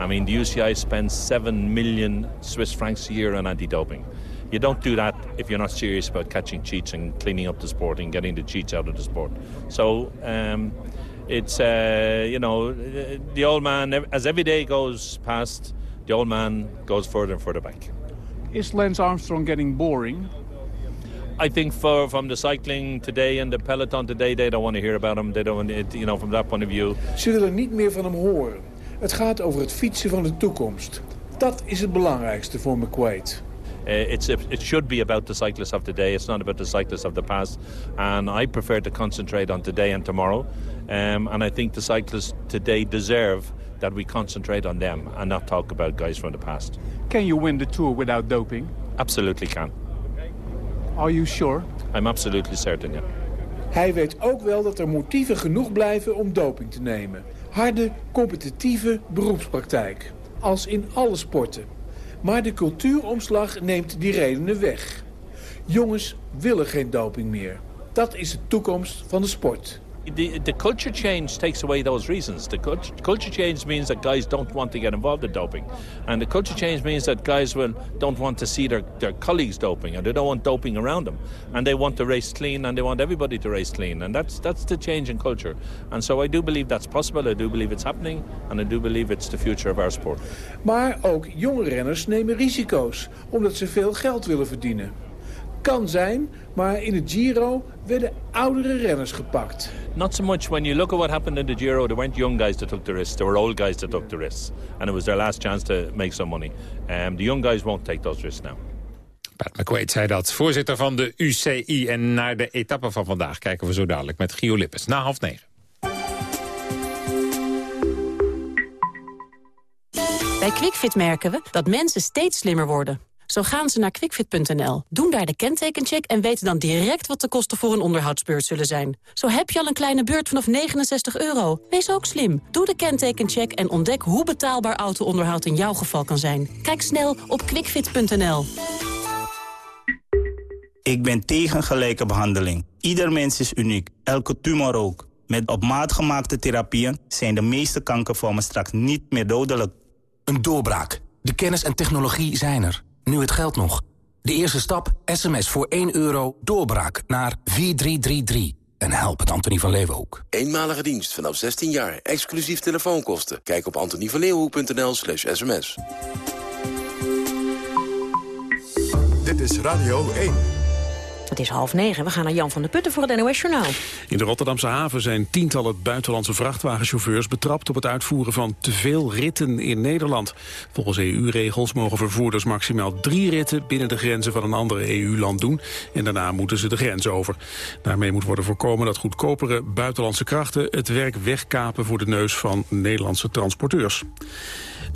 I mean, the UCI spends 7 million Swiss francs a year on anti-doping. You don't do that if you're not serious about catching cheats and cleaning up the sport and getting the cheats out of the sport. So um, it's, uh, you know, the old man, as every day goes past, the old man goes further and further back. Is Lance Armstrong getting boring? I think for from the cycling today and the peloton today, they don't want to hear about him. They don't, want it, you know, from that point of view. Ze willen niet meer van hem horen. Het gaat over het fietsen van de toekomst. Dat is het belangrijkste voor McQuaid. Uh, it's, it should be about the cyclists of today. It's not about the cyclists of the past. And I prefer to concentrate on today and tomorrow. Um, and I think the cyclists today deserve that we concentrate on them and not talk about guys from the past. Can you win the Tour without doping? Absolutely can. Are you sure? I'm absolutely certain, yeah. Hij weet ook wel dat er motieven genoeg blijven om doping te nemen. Harde, competitieve beroepspraktijk. Als in alle sporten. Maar de cultuuromslag neemt die redenen weg. Jongens willen geen doping meer. Dat is de toekomst van de sport. The, the culture change takes away those reasons. The culture, culture change means that guys don't want to get involved in doping. And the culture change means that guys will, don't want to see their, their colleagues doping and they don't want doping around them. And they want to race clean and they want everybody to race clean. And that's, that's the change in culture. And so I do believe that's possible. I do believe it's happening. And I do believe it's the future of our sport. Maar ook jonge renners nemen risico's, omdat ze veel geld willen verdienen. Kan zijn, maar in het Giro werden oudere renners gepakt. Not so much when you look at what happened in the Giro. There weren't young guys that took the risks. There were old guys that took the risks. And it was their last chance to make some money. Um, the young guys won't take those risks now. Pat McQuaid zei dat, voorzitter van de UCI. En naar de etappe van vandaag kijken we zo dadelijk met Gio Lippes. Na half negen. Bij QuickFit merken we dat mensen steeds slimmer worden. Zo gaan ze naar quickfit.nl, doen daar de kentekencheck... en weten dan direct wat de kosten voor een onderhoudsbeurt zullen zijn. Zo heb je al een kleine beurt vanaf 69 euro. Wees ook slim. Doe de kentekencheck en ontdek hoe betaalbaar auto-onderhoud in jouw geval kan zijn. Kijk snel op quickfit.nl. Ik ben tegen gelijke behandeling. Ieder mens is uniek, elke tumor ook. Met op maat gemaakte therapieën zijn de meeste kankervormen straks niet meer dodelijk. Een doorbraak. De kennis en technologie zijn er. Nu het geld nog. De eerste stap, sms voor 1 euro, doorbraak naar 4333. En help het Antonie van Leeuwenhoek. Eenmalige dienst vanaf 16 jaar, exclusief telefoonkosten. Kijk op antonievanleeuwenhoek.nl slash sms. Dit is Radio 1. Het is half negen. We gaan naar Jan van der Putten voor het NOS Journaal. In de Rotterdamse haven zijn tientallen buitenlandse vrachtwagenchauffeurs betrapt op het uitvoeren van te veel ritten in Nederland. Volgens EU-regels mogen vervoerders maximaal drie ritten binnen de grenzen van een ander EU-land doen en daarna moeten ze de grens over. Daarmee moet worden voorkomen dat goedkopere buitenlandse krachten het werk wegkapen voor de neus van Nederlandse transporteurs.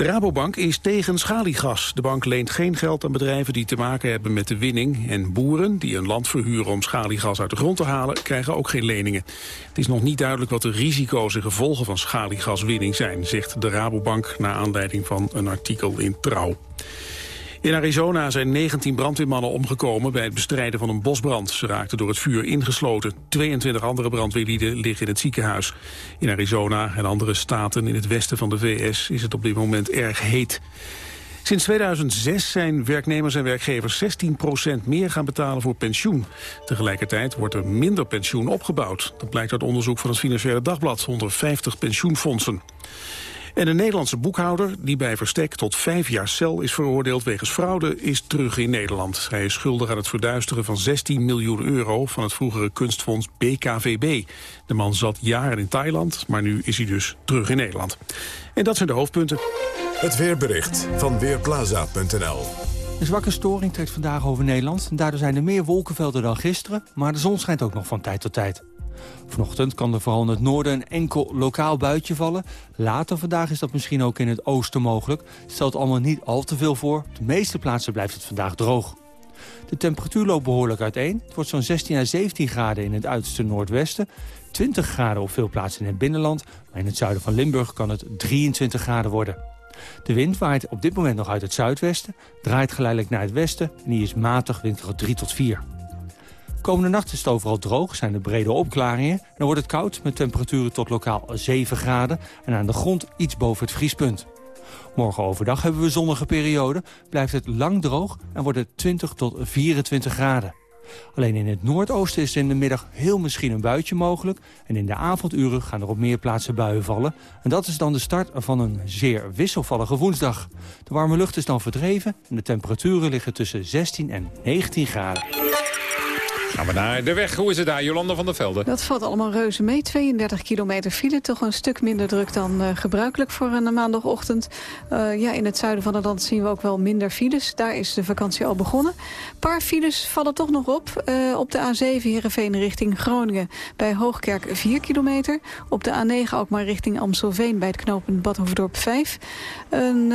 De Rabobank is tegen schaliegas. De bank leent geen geld aan bedrijven die te maken hebben met de winning. En boeren die een land verhuren om schaliegas uit de grond te halen... krijgen ook geen leningen. Het is nog niet duidelijk wat de risico's en gevolgen van schaliegaswinning zijn... zegt de Rabobank na aanleiding van een artikel in Trouw. In Arizona zijn 19 brandweermannen omgekomen bij het bestrijden van een bosbrand. Ze raakten door het vuur ingesloten. 22 andere brandweerlieden liggen in het ziekenhuis. In Arizona en andere staten in het westen van de VS is het op dit moment erg heet. Sinds 2006 zijn werknemers en werkgevers 16% meer gaan betalen voor pensioen. Tegelijkertijd wordt er minder pensioen opgebouwd. Dat blijkt uit onderzoek van het Financiële Dagblad onder 50 pensioenfondsen. En een Nederlandse boekhouder die bij verstek tot vijf jaar cel is veroordeeld wegens fraude is terug in Nederland. Hij is schuldig aan het verduisteren van 16 miljoen euro van het vroegere kunstfonds BKVB. De man zat jaren in Thailand, maar nu is hij dus terug in Nederland. En dat zijn de hoofdpunten. Het weerbericht van Weerplaza.nl een zwakke storing trekt vandaag over Nederland. Daardoor zijn er meer wolkenvelden dan gisteren, maar de zon schijnt ook nog van tijd tot tijd. Vanochtend kan er vooral in het noorden een enkel lokaal buitje vallen. Later vandaag is dat misschien ook in het oosten mogelijk. Stelt allemaal niet al te veel voor. Op de meeste plaatsen blijft het vandaag droog. De temperatuur loopt behoorlijk uiteen. Het wordt zo'n 16 à 17 graden in het uiterste noordwesten. 20 graden op veel plaatsen in het binnenland. Maar in het zuiden van Limburg kan het 23 graden worden. De wind waait op dit moment nog uit het zuidwesten, draait geleidelijk naar het westen en die is matig windkracht 3 tot 4. Komende nacht is het overal droog, zijn er brede opklaringen. En dan wordt het koud met temperaturen tot lokaal 7 graden... en aan de grond iets boven het vriespunt. Morgen overdag hebben we zonnige periode, blijft het lang droog... en wordt het 20 tot 24 graden. Alleen in het noordoosten is in de middag heel misschien een buitje mogelijk... en in de avonduren gaan er op meer plaatsen buien vallen. En dat is dan de start van een zeer wisselvallige woensdag. De warme lucht is dan verdreven en de temperaturen liggen tussen 16 en 19 graden. Gaan we naar de weg. Hoe is het daar, Jolanda van der Velde? Dat valt allemaal reuze mee. 32 kilometer file, toch een stuk minder druk dan uh, gebruikelijk voor een maandagochtend. Uh, ja, in het zuiden van het land zien we ook wel minder files. Daar is de vakantie al begonnen. Een paar files vallen toch nog op. Uh, op de A7 Heerenveen richting Groningen bij Hoogkerk 4 kilometer. Op de A9 ook maar richting Amstelveen bij het knooppunt Badhoevedorp 5. Een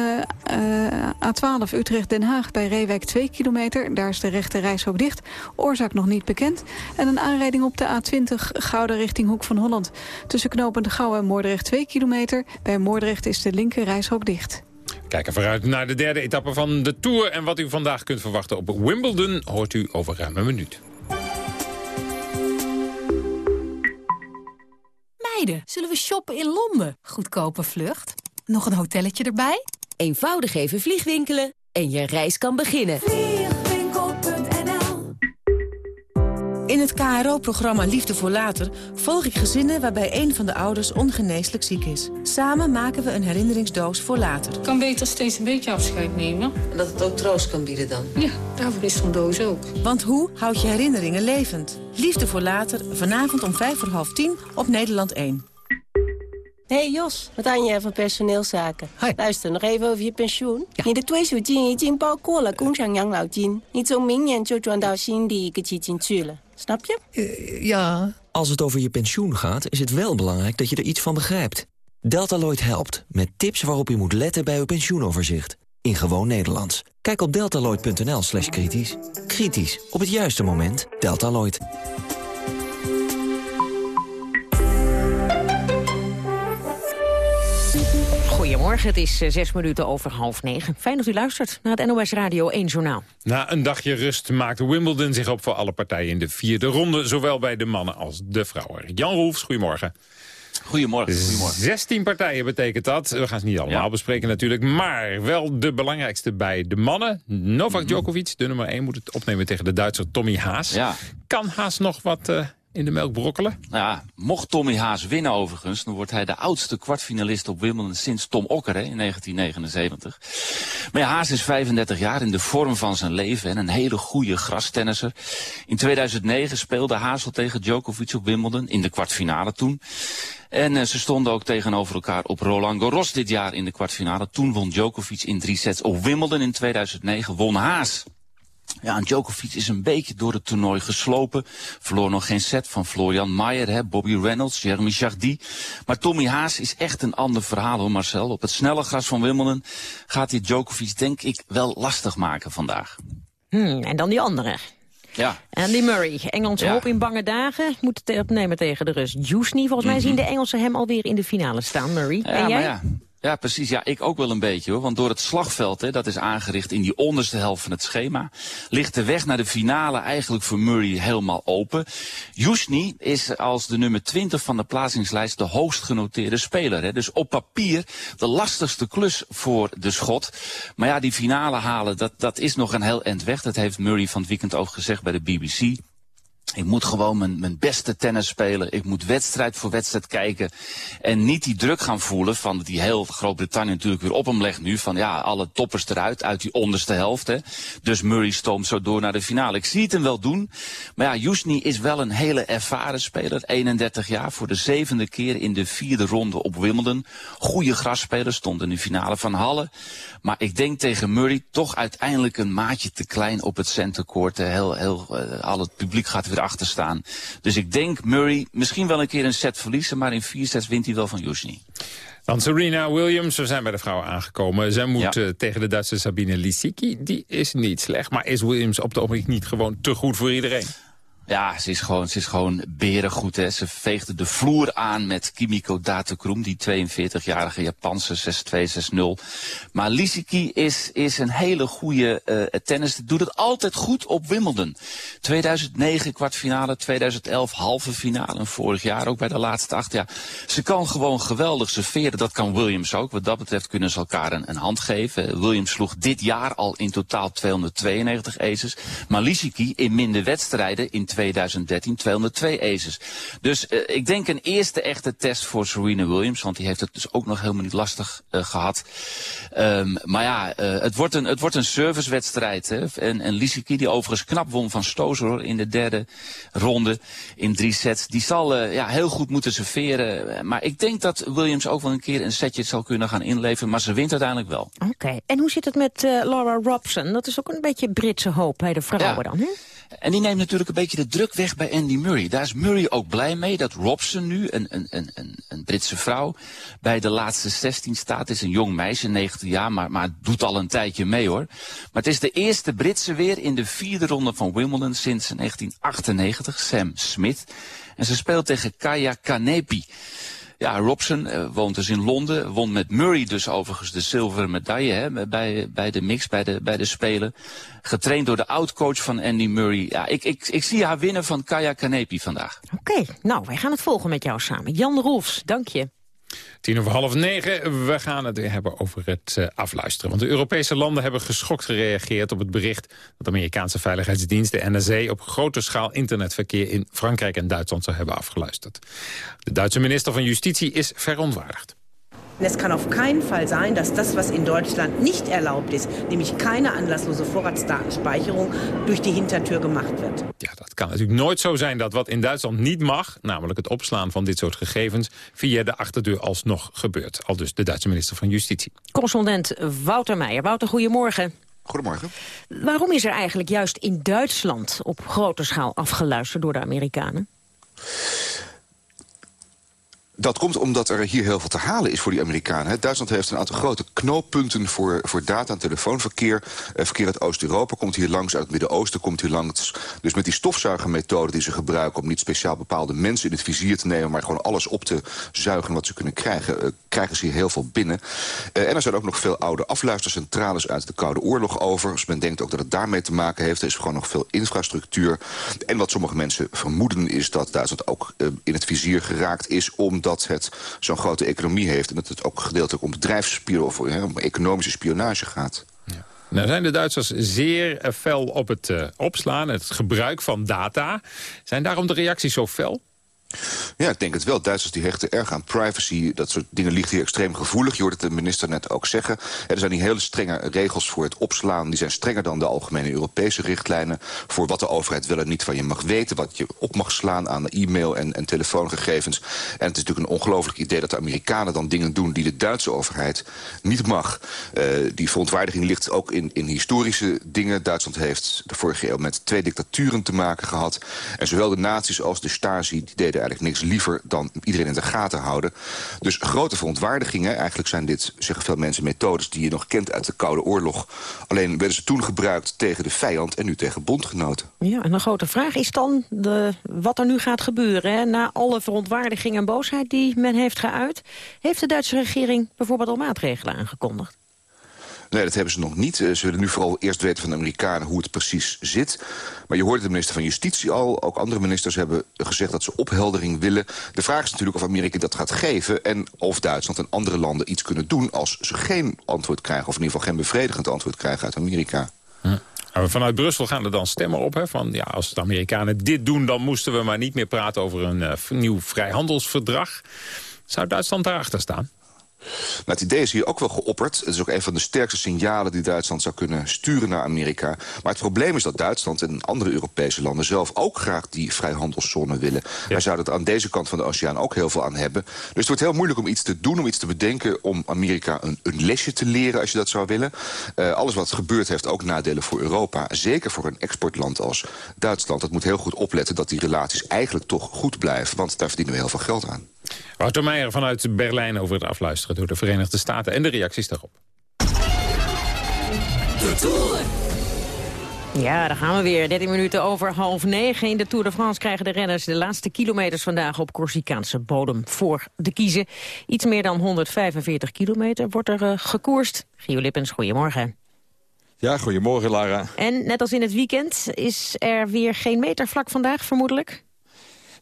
A12 Utrecht-Den Haag bij Reewijk 2 kilometer. Daar is de rechte reis ook dicht. Oorzaak nog niet bekend. En een aanrijding op de A20 Gouden richting Hoek van Holland. Tussen knopende Gouwen en Moordrecht 2 kilometer. Bij Moordrecht is de linker reishok dicht. Kijken vooruit naar de derde etappe van de Tour. En wat u vandaag kunt verwachten op Wimbledon hoort u over ruim een minuut. Zweden. Zullen we shoppen in Londen? Goedkope vlucht. Nog een hotelletje erbij? Eenvoudig even vliegwinkelen en je reis kan beginnen. In het KRO-programma Liefde voor Later volg ik gezinnen waarbij een van de ouders ongeneeslijk ziek is. Samen maken we een herinneringsdoos voor later. Ik kan beter steeds een beetje afscheid nemen. En dat het ook troost kan bieden dan? Ja, daarvoor is zo'n doos ook. Want hoe houd je herinneringen levend? Liefde voor Later, vanavond om vijf voor half tien op Nederland 1. Hey Jos, wat aan je van personeelszaken? Luister, nog even over je pensioen. Je de 退休金已经包括了工厂养老金，你从明年就转到新的一个基金去了。 Snap je? ja. Als het over je pensioen gaat, is het wel belangrijk dat je er iets van begrijpt. Deltaloid helpt, met tips waarop u moet letten bij uw pensioenoverzicht. In gewoon Nederlands. Kijk op deltaloid.nl slash kritisch. Kritisch, op het juiste moment. Deltaloid. Goedemorgen, het is eh, zes minuten over half negen. Fijn dat u luistert naar het NOS Radio 1 Journaal. Na een dagje rust maakt Wimbledon zich op voor alle partijen in de vierde ronde. Zowel bij de mannen als de vrouwen. Jan Roelfs, goedemorgen. Goedemorgen, goedemorgen. 16 partijen betekent dat. We gaan ze niet allemaal bespreken natuurlijk. Maar wel de belangrijkste bij de mannen. Novak Mhm. Djokovic, de nummer 1, moet het opnemen tegen de Duitser Tommy Haas. Ja. Kan Haas nog wat eh, in de melk brokkelen? Ja, mocht Tommy Haas winnen overigens, dan wordt hij de oudste kwartfinalist op Wimbledon sinds Tom Okker hè, in 1979. Maar ja, Haas is 35 jaar in de vorm van zijn leven en een hele goede grastennisser. In 2009 speelde Haas al tegen Djokovic op Wimbledon, in de kwartfinale toen. En eh, ze stonden ook tegenover elkaar op Roland Garros dit jaar in de kwartfinale. Toen won Djokovic in drie sets op Wimbledon in 2009, won Haas. Ja, en Djokovic is een beetje door het toernooi geslopen. Verloor nog geen set van Florian Mayer, hè, Bobby Reynolds, Jeremy Jardy. Maar Tommy Haas is echt een ander verhaal hoor Marcel. Op het snelle gras van Wimbledon gaat hij Djokovic denk ik wel lastig maken vandaag. Hmm, en dan die andere. Ja. Andy Murray, Engelands Ja. hoop in bange dagen. Moet het opnemen tegen de Rus Jusni. Volgens mij Mhm. zien de Engelsen hem alweer in de finale staan, Murray. Ja, en maar jij? ja. Ja, precies. Ja, ik ook wel een beetje hoor. Want door het slagveld, hè, dat is aangericht in die onderste helft van het schema, ligt de weg naar de finale eigenlijk voor Murray helemaal open. Jusni is als de nummer 20 van de plaatsingslijst de hoogst genoteerde speler. Hè. Dus op papier de lastigste klus voor de schot. Maar ja, die finale halen, dat, dat is nog een heel eind weg. Dat heeft Murray van het weekend ook gezegd bij de BBC. Ik moet gewoon mijn, mijn beste tennis spelen. Ik moet wedstrijd voor wedstrijd kijken. En niet die druk gaan voelen van die heel Groot-Brittannië natuurlijk weer op hem legt nu. Van ja, alle toppers eruit uit die onderste helft. Hè. Dus Murray stoomt zo door naar de finale. Ik zie het hem wel doen. Maar ja, Jusni is wel een hele ervaren speler. 31 jaar voor de zevende keer in de vierde ronde op Wimbledon. Goede grasspeler, stond in de finale van Halle. Maar ik denk tegen Murray toch uiteindelijk een maatje te klein op het centercourt. Heel, heel, eh, al het publiek gaat weer achter staan. Dus ik denk Murray misschien wel een keer een set verliezen, maar in vier sets wint hij wel van Jusni. Dan Serena Williams, we zijn bij de vrouwen aangekomen. Zij moet eh, tegen de Duitse Sabine Lisicki. Die is niet slecht, maar is Williams op de ogenblik niet gewoon te goed voor iedereen? Ja, ze is gewoon, ze is gewoon berengoed. Hè. Ze veegde de vloer aan met Kimiko Datekroem, die 42-jarige Japanse 6-2, 6-0. Maar Lisicki is, is een hele goede uh, tennis. Doet het altijd goed op Wimbledon. 2009 kwartfinale, 2011 halve finale. En vorig jaar ook bij de laatste acht jaar. Ze kan gewoon geweldig serveren. Dat kan Williams ook. Wat dat betreft kunnen ze elkaar een, een hand geven. Williams sloeg dit jaar al in totaal 292 aces. Maar Lisicki in minder wedstrijden in 2013 202 aces. Dus uh, ik denk een eerste echte test voor Serena Williams. Want die heeft het dus ook nog helemaal niet lastig uh, gehad. Um, maar ja, uh, het wordt een, het wordt een servicewedstrijd. Hè? En, en Lisicki, die overigens knap won van Stozer in de derde ronde in drie sets. Die zal ja, heel goed moeten serveren. Maar ik denk dat Williams ook wel een keer een setje zal kunnen gaan inleveren. Maar ze wint uiteindelijk wel. Oké, okay. en hoe zit het met Laura Robson? Dat is ook een beetje Britse hoop bij de vrouwen ja. dan, hè? En die neemt natuurlijk een beetje de druk weg bij Andy Murray. Daar is Murray ook blij mee dat Robson nu, een, een, een, een Britse vrouw, bij de laatste 16 staat. Het is een jong meisje, 19 jaar, maar, maar doet al een tijdje mee hoor. Maar het is de eerste Britse weer in de vierde ronde van Wimbledon sinds 1998, Sam Smith. En ze speelt tegen Kaya Kanepi. Ja, Robson uh, woont dus in Londen. Won met Murray dus overigens de zilveren medaille hè, bij, bij de mix, bij de, bij de Spelen. Getraind door de oud-coach van Andy Murray. Ja, ik, ik, ik zie haar winnen van Kaya Kanepi vandaag. Oké, nou, wij gaan het volgen met jou samen. Jan Rolfs, dank je. Tien over half negen. We gaan het weer hebben over het uh, afluisteren. Want de Europese landen hebben geschokt gereageerd op het bericht... dat de Amerikaanse veiligheidsdienst, de NSA... op grote schaal internetverkeer in Frankrijk en Duitsland zou hebben afgeluisterd. De Duitse minister van Justitie is verontwaardigd. Es kann auf keinen Fall sein, dass das, was in Deutschland nicht erlaubt ist, nämlich keine anlasslose Vorratsdatenspeicherung, durch die Hintertür gemacht wird. Ja, dat kan natuurlijk nooit zo zijn dat wat in Duitsland niet mag, namelijk het opslaan van dit soort gegevens, via de achterdeur alsnog gebeurt. Al dus de Duitse minister van Justitie. Correspondent Wouter Meijer. Wouter, goedemorgen. Goedemorgen. Waarom is er eigenlijk juist in Duitsland op grote schaal afgeluisterd door de Amerikanen? Dat komt omdat er hier heel veel te halen is voor die Amerikanen. Duitsland heeft een aantal grote knooppunten voor, voor data- en telefoonverkeer. Eh, verkeer uit Oost-Europa komt hier langs, uit het Midden-Oosten komt hier langs. Dus met die stofzuigermethode die ze gebruiken... om niet speciaal bepaalde mensen in het vizier te nemen... maar gewoon alles op te zuigen wat ze kunnen krijgen... Eh, krijgen ze hier heel veel binnen. Eh, en er zijn ook nog veel oude afluistercentrales uit de Koude Oorlog over. Dus men denkt ook dat het daarmee te maken heeft. Er is gewoon nog veel infrastructuur. En wat sommige mensen vermoeden is dat Duitsland ook in het vizier geraakt is... om dat het zo'n grote economie heeft... en dat het ook gedeeltelijk om bedrijfsspionage of om economische spionage gaat. Ja. Nou zijn de Duitsers zeer eh, fel op het uh, opslaan, het gebruik van data. Zijn daarom de reacties zo fel? Ja, ik denk het wel. Duitsers die hechten erg aan privacy. Dat soort dingen ligt hier extreem gevoelig. Je hoort het de minister net ook zeggen. Er zijn die hele strenge regels voor het opslaan. Die zijn strenger dan de algemene Europese richtlijnen. Voor wat de overheid wel en niet van je mag weten. Wat je op mag slaan aan e-mail en, en telefoongegevens. En het is natuurlijk een ongelooflijk idee dat de Amerikanen dan dingen doen... die de Duitse overheid niet mag. Uh, die verontwaardiging ligt ook in, in historische dingen. Duitsland heeft de vorige eeuw met twee dictaturen te maken gehad. En zowel de nazi's als de Stasi die deden eigenlijk niks liever dan iedereen in de gaten houden. Dus grote verontwaardigingen. Eigenlijk zijn dit, zeggen veel mensen, methodes die je nog kent uit de Koude Oorlog. Alleen werden ze toen gebruikt tegen de vijand en nu tegen bondgenoten. Ja, en een grote vraag is dan de, wat er nu gaat gebeuren. Hè? Na alle verontwaardiging en boosheid die men heeft geuit... heeft de Duitse regering bijvoorbeeld al maatregelen aangekondigd? Nee, dat hebben ze nog niet. Ze willen nu vooral eerst weten van de Amerikanen hoe het precies zit. Maar je hoorde de minister van Justitie al. Ook andere ministers hebben gezegd dat ze opheldering willen. De vraag is natuurlijk of Amerika dat gaat geven... en of Duitsland en andere landen iets kunnen doen... als ze geen antwoord krijgen, of in ieder geval geen bevredigend antwoord krijgen uit Amerika. Hm. Vanuit Brussel gaan er dan stemmen op. Hè, van ja, als de Amerikanen dit doen, dan moesten we maar niet meer praten over een uh, nieuw vrijhandelsverdrag. Zou Duitsland daarachter staan? Nou, het idee is hier ook wel geopperd. Het is ook een van de sterkste signalen die Duitsland zou kunnen sturen naar Amerika. Maar het probleem is dat Duitsland en andere Europese landen zelf ook graag die vrijhandelszone willen. Ja. Wij zouden er aan deze kant van de oceaan ook heel veel aan hebben. Dus het wordt heel moeilijk om iets te doen, om iets te bedenken... om Amerika een, een lesje te leren, als je dat zou willen. Uh, alles wat gebeurt heeft ook nadelen voor Europa. Zeker voor een exportland als Duitsland. Dat moet heel goed opletten dat die relaties eigenlijk toch goed blijven. Want daar verdienen we heel veel geld aan. Wouter Meijer vanuit Berlijn over het afluisteren door de Verenigde Staten en de reacties daarop. De Tour. Ja, daar gaan we weer. 13 minuten over half negen. In de Tour de France krijgen de renners de laatste kilometers vandaag op Corsicaanse bodem voor de kiezen. Iets meer dan 145 kilometer wordt er uh, gekoerst. Gio Lippens, goedemorgen. Ja, goedemorgen Lara. En net als in het weekend is er weer geen metervlak vandaag, vermoedelijk?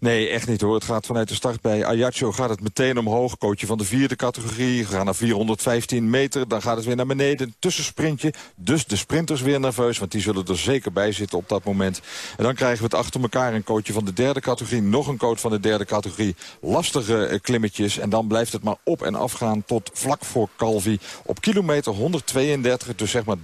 Nee, echt niet hoor. Het gaat vanuit de start bij Ajaccio gaat het meteen omhoog. Coachje van de vierde categorie. We gaan naar 415 meter. Dan gaat het weer naar beneden. Tussensprintje. Dus de sprinters weer nerveus. Want die zullen er zeker bij zitten op dat moment. En dan krijgen we het achter elkaar. Een coachje van de derde categorie. Nog een coach van de derde categorie. Lastige eh, klimmetjes. En dan blijft het maar op en af gaan tot vlak voor Calvi. Op kilometer 132. Dus zeg maar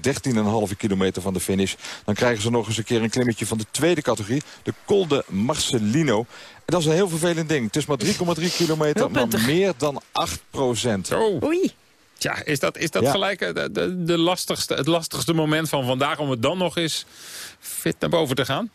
13,5 kilometer van de finish. Dan krijgen ze nog eens een keer een klimmetje van de tweede categorie. De Col de Marcelino. En dat is een heel vervelend ding. Het is maar 3,3 kilometer, maar meer dan 8 procent. Oh. Oei. Tja, is dat, is dat ja. gelijk de, de, de, lastigste, het lastigste moment van vandaag... om het dan nog eens fit naar boven te gaan?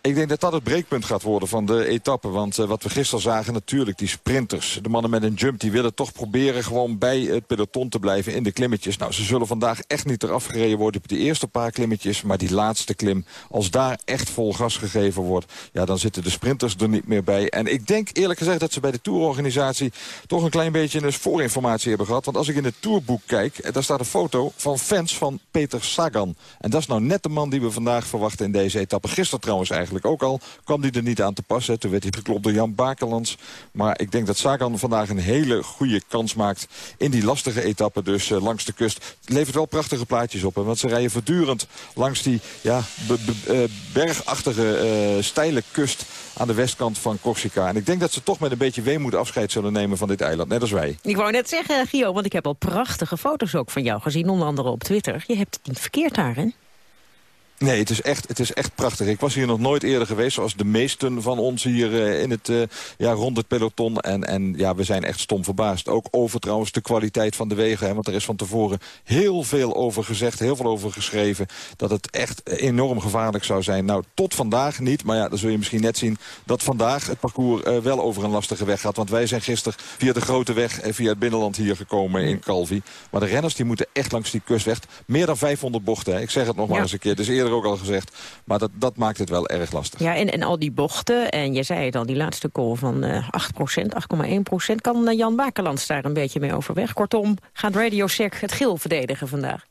Ik denk dat dat het breekpunt gaat worden van de etappe. Want uh, wat we gisteren zagen natuurlijk, die sprinters. De mannen met een jump, die willen toch proberen gewoon bij het peloton te blijven in de klimmetjes. Nou, ze zullen vandaag echt niet eraf gereden worden op die eerste paar klimmetjes. Maar die laatste klim, als daar echt vol gas gegeven wordt... ja, dan zitten de sprinters er niet meer bij. En ik denk eerlijk gezegd dat ze bij de tourorganisatie... toch een klein beetje een voorinformatie hebben gehad. Want als ik in het tourboek kijk, eh, daar staat een foto van fans van Peter Sagan. En dat is nou net de man die we vandaag verwachten in deze etappe. Gisteren trouwens eigenlijk ook al. Kwam die er niet aan te passen. Toen werd hij geklopt door Jan Bakelands. Maar ik denk dat Sagan vandaag een hele goede kans maakt in die lastige etappe. Dus uh, langs de kust. Het levert wel prachtige plaatjes op. Want ze rijden voortdurend langs die ja, uh, bergachtige uh, steile kust aan de westkant van Corsica. En ik denk dat ze toch met een beetje weemoed afscheid zullen nemen van dit eiland. Net als wij. Ik wou net zeggen, Gio, want ik heb al prachtige foto's ook van jou gezien. Onder andere op Twitter. Je hebt het niet verkeerd daar, hè? Nee, het is, echt, het is echt prachtig. Ik was hier nog nooit eerder geweest, zoals de meesten van ons hier uh, in het, uh, ja, rond het peloton. En, en ja, we zijn echt stom verbaasd. Ook over trouwens de kwaliteit van de wegen. Hè, want er is van tevoren heel veel over gezegd, heel veel over geschreven. Dat het echt enorm gevaarlijk zou zijn. Nou, tot vandaag niet. Maar ja, dan zul je misschien net zien dat vandaag het parcours uh, wel over een lastige weg gaat. Want wij zijn gisteren via de grote weg en via het binnenland hier gekomen in Calvi. Maar de renners die moeten echt langs die kustweg. Meer dan 500 bochten. Hè. Ik zeg het nog maar ja. eens een keer. Dus eerder ook al gezegd. Maar dat, dat maakt het wel erg lastig. Ja, en, en al die bochten, en je zei het al, die laatste call van uh, 8% 8,1% Kan uh, Jan Bakelands daar een beetje mee overweg? Kortom, gaat Radio Shack het geel verdedigen vandaag?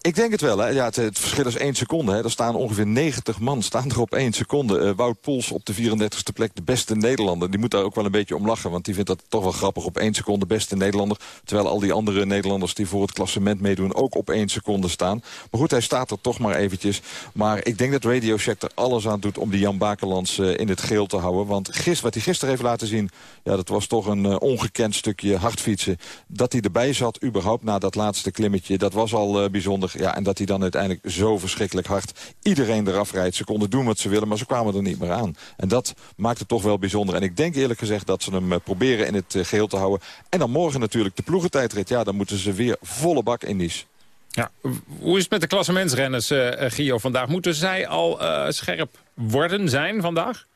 Ik denk het wel. Hè. Ja, het, verschil is één seconde. Hè. Er staan ongeveer 90 man staan er op één seconde. Uh, Wout Poels op de 34e plek, de beste Nederlander. Die moet daar ook wel een beetje om lachen. Want die vindt dat toch wel grappig op één seconde beste Nederlander. Terwijl al die andere Nederlanders die voor het klassement meedoen... ook op één seconde staan. Maar goed, hij staat er toch maar eventjes. Maar ik denk dat Radio Shack er alles aan doet... om die Jan Bakelands uh, in het geel te houden. Want gist, wat hij gisteren heeft laten zien... ja, dat was toch een uh, ongekend stukje hardfietsen. Dat hij erbij zat, überhaupt na dat laatste klimmetje... dat was al bijzonder ja, en dat hij dan uiteindelijk zo verschrikkelijk hard iedereen eraf rijdt. Ze konden doen wat ze willen, maar ze kwamen er niet meer aan. En dat maakt het toch wel bijzonder. En ik denk eerlijk gezegd dat ze hem uh, proberen in het uh, geheel te houden. En dan morgen natuurlijk de ploegentijdrit. Ja, dan moeten ze weer volle bak in Nice. Ja, hoe is het met de klassementsrenners, uh, Gio, vandaag? Moeten zij al scherp worden zijn vandaag?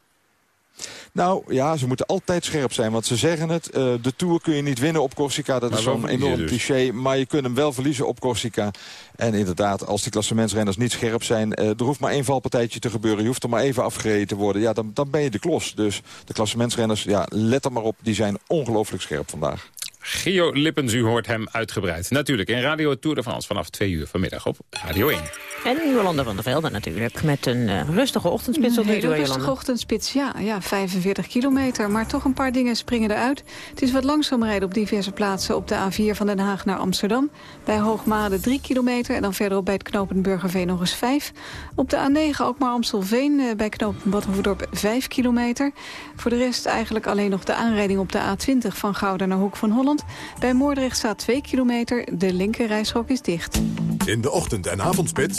Nou ja, ze moeten altijd scherp zijn. Want ze zeggen het, uh, de Tour kun je niet winnen op Corsica. Dat maar is zo'n enorm dus. cliché. Maar je kunt hem wel verliezen op Corsica. En inderdaad, als die klassementsrenners niet scherp zijn... Uh, er hoeft maar één valpartijtje te gebeuren. Je hoeft er maar even afgereden te worden. Ja, dan, dan ben je de klos. Dus de klassementsrenners, ja, let er maar op. Die zijn ongelooflijk scherp vandaag. Gio Lippens, u hoort hem uitgebreid. Natuurlijk in Radio Tour de France vanaf twee uur vanmiddag op Radio 1. En Jolanda van der Velden natuurlijk, met een uh, rustige ochtendspits. Een hele rustige ochtendspits, ja, ja. 45 kilometer, maar toch een paar dingen springen eruit. Het is wat langzaam rijden op diverse plaatsen op de A4 van Den Haag naar Amsterdam. Bij Hoogmade 3 kilometer en dan verderop bij het knooppunt Burgerveen nog eens 5. Op de A9 ook maar Amstelveen, uh, bij knooppunt Badhoevedorp 5 kilometer. Voor de rest eigenlijk alleen nog de aanrijding op de A20 van Gouda naar Hoek van Holland. Bij Moordrecht staat 2 kilometer, de linker is dicht. In de ochtend- en avondspits,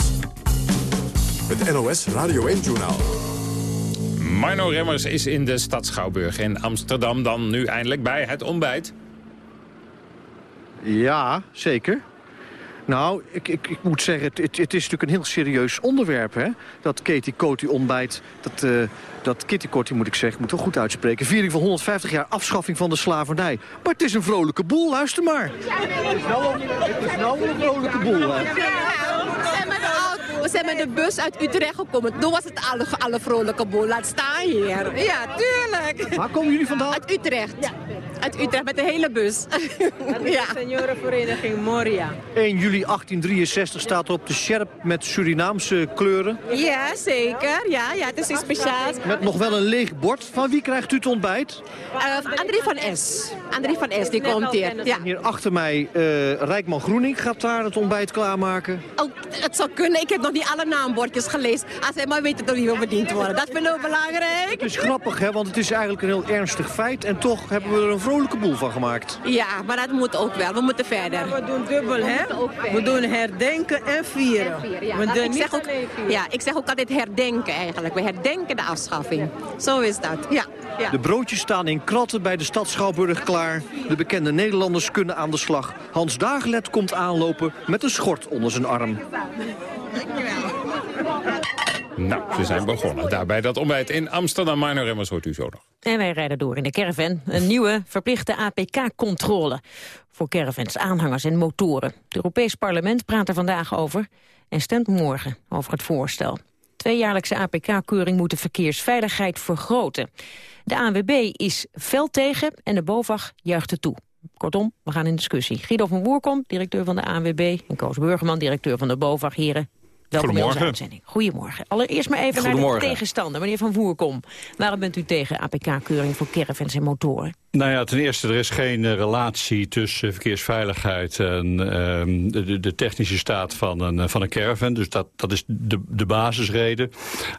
het NOS Radio 1-journaal. Marno Remmers is in de stad Schouwburg in Amsterdam dan nu eindelijk bij het ontbijt. Ja, zeker. Nou, ik, ik, ik moet zeggen, het, het, het, is natuurlijk een heel serieus onderwerp. Hè? Dat Katie Coty ontbijt, dat, uh, dat Kitty moet ik zeggen, ik moet wel goed uitspreken. Viering van 150 jaar afschaffing van de slavernij. Maar het is een vrolijke boel, luister maar. Het is nou, het is nou een vrolijke boel, hè? We zijn met de bus uit Utrecht gekomen. Toen was het alle, alle vrolijke boel. Laat staan hier. Ja, tuurlijk. Waar komen jullie vandaan? Uit Utrecht. Ja. Uit Utrecht met de hele bus. (laughs) ja. seniorenvereniging Moria. 1 juli 1863 staat er op de sjerp met Surinaamse kleuren. Ja, zeker. Ja, ja, het is iets speciaals. Met nog wel een leeg bord. Van wie krijgt u het ontbijt? Uh, André van S. André van S, die komt hier. Ja. hier achter mij, uh, Rijkman Groening gaat daar het ontbijt klaarmaken. Oh, het zou kunnen. Ik heb nog niet alle naambordjes gelezen. Als hij maar weet door wie we bediend worden. Dat vinden we belangrijk. Het is grappig, hè, want het is eigenlijk een heel ernstig feit. En toch hebben we er een vrolijke boel van gemaakt. Ja, maar dat moet ook wel. We moeten verder. we doen dubbel, hè? We doen herdenken en vieren. En vieren ja. We doen ik, zeg ook, ja, ik zeg ook altijd herdenken eigenlijk. We herdenken de afschaffing. Zo is dat, ja. ja. De broodjes staan in kratten bij de stad Schouwburg klaar. De bekende Nederlanders kunnen aan de slag. Hans Dagelet komt aanlopen met een schort onder zijn arm. Nou, ze zijn begonnen. Daarbij dat ontbijt in Amsterdam. Minor Remmers hoort u zo nog. En wij rijden door in de caravan. Een nieuwe verplichte APK-controle voor caravans, aanhangers en motoren. Het Europees Parlement praat er vandaag over en stemt morgen over het voorstel. Tweejaarlijkse APK-keuring moet de verkeersveiligheid vergroten. De ANWB is fel tegen en de BOVAG juicht het toe. Kortom, we gaan in discussie. Guido van Woerkom, directeur van de ANWB... en Koos Burgerman, directeur van de BOVAG. Heren, welkom in onze uitzending. Goedemorgen. Allereerst maar even naar de tegenstander, meneer Van Voerkom. Waarom bent u tegen APK-keuring voor caravans en motoren? Nou ja, ten eerste, er is geen uh, relatie tussen verkeersveiligheid en uh, de, de, technische staat van een, van een caravan. Dus dat, dat is de, de basisreden.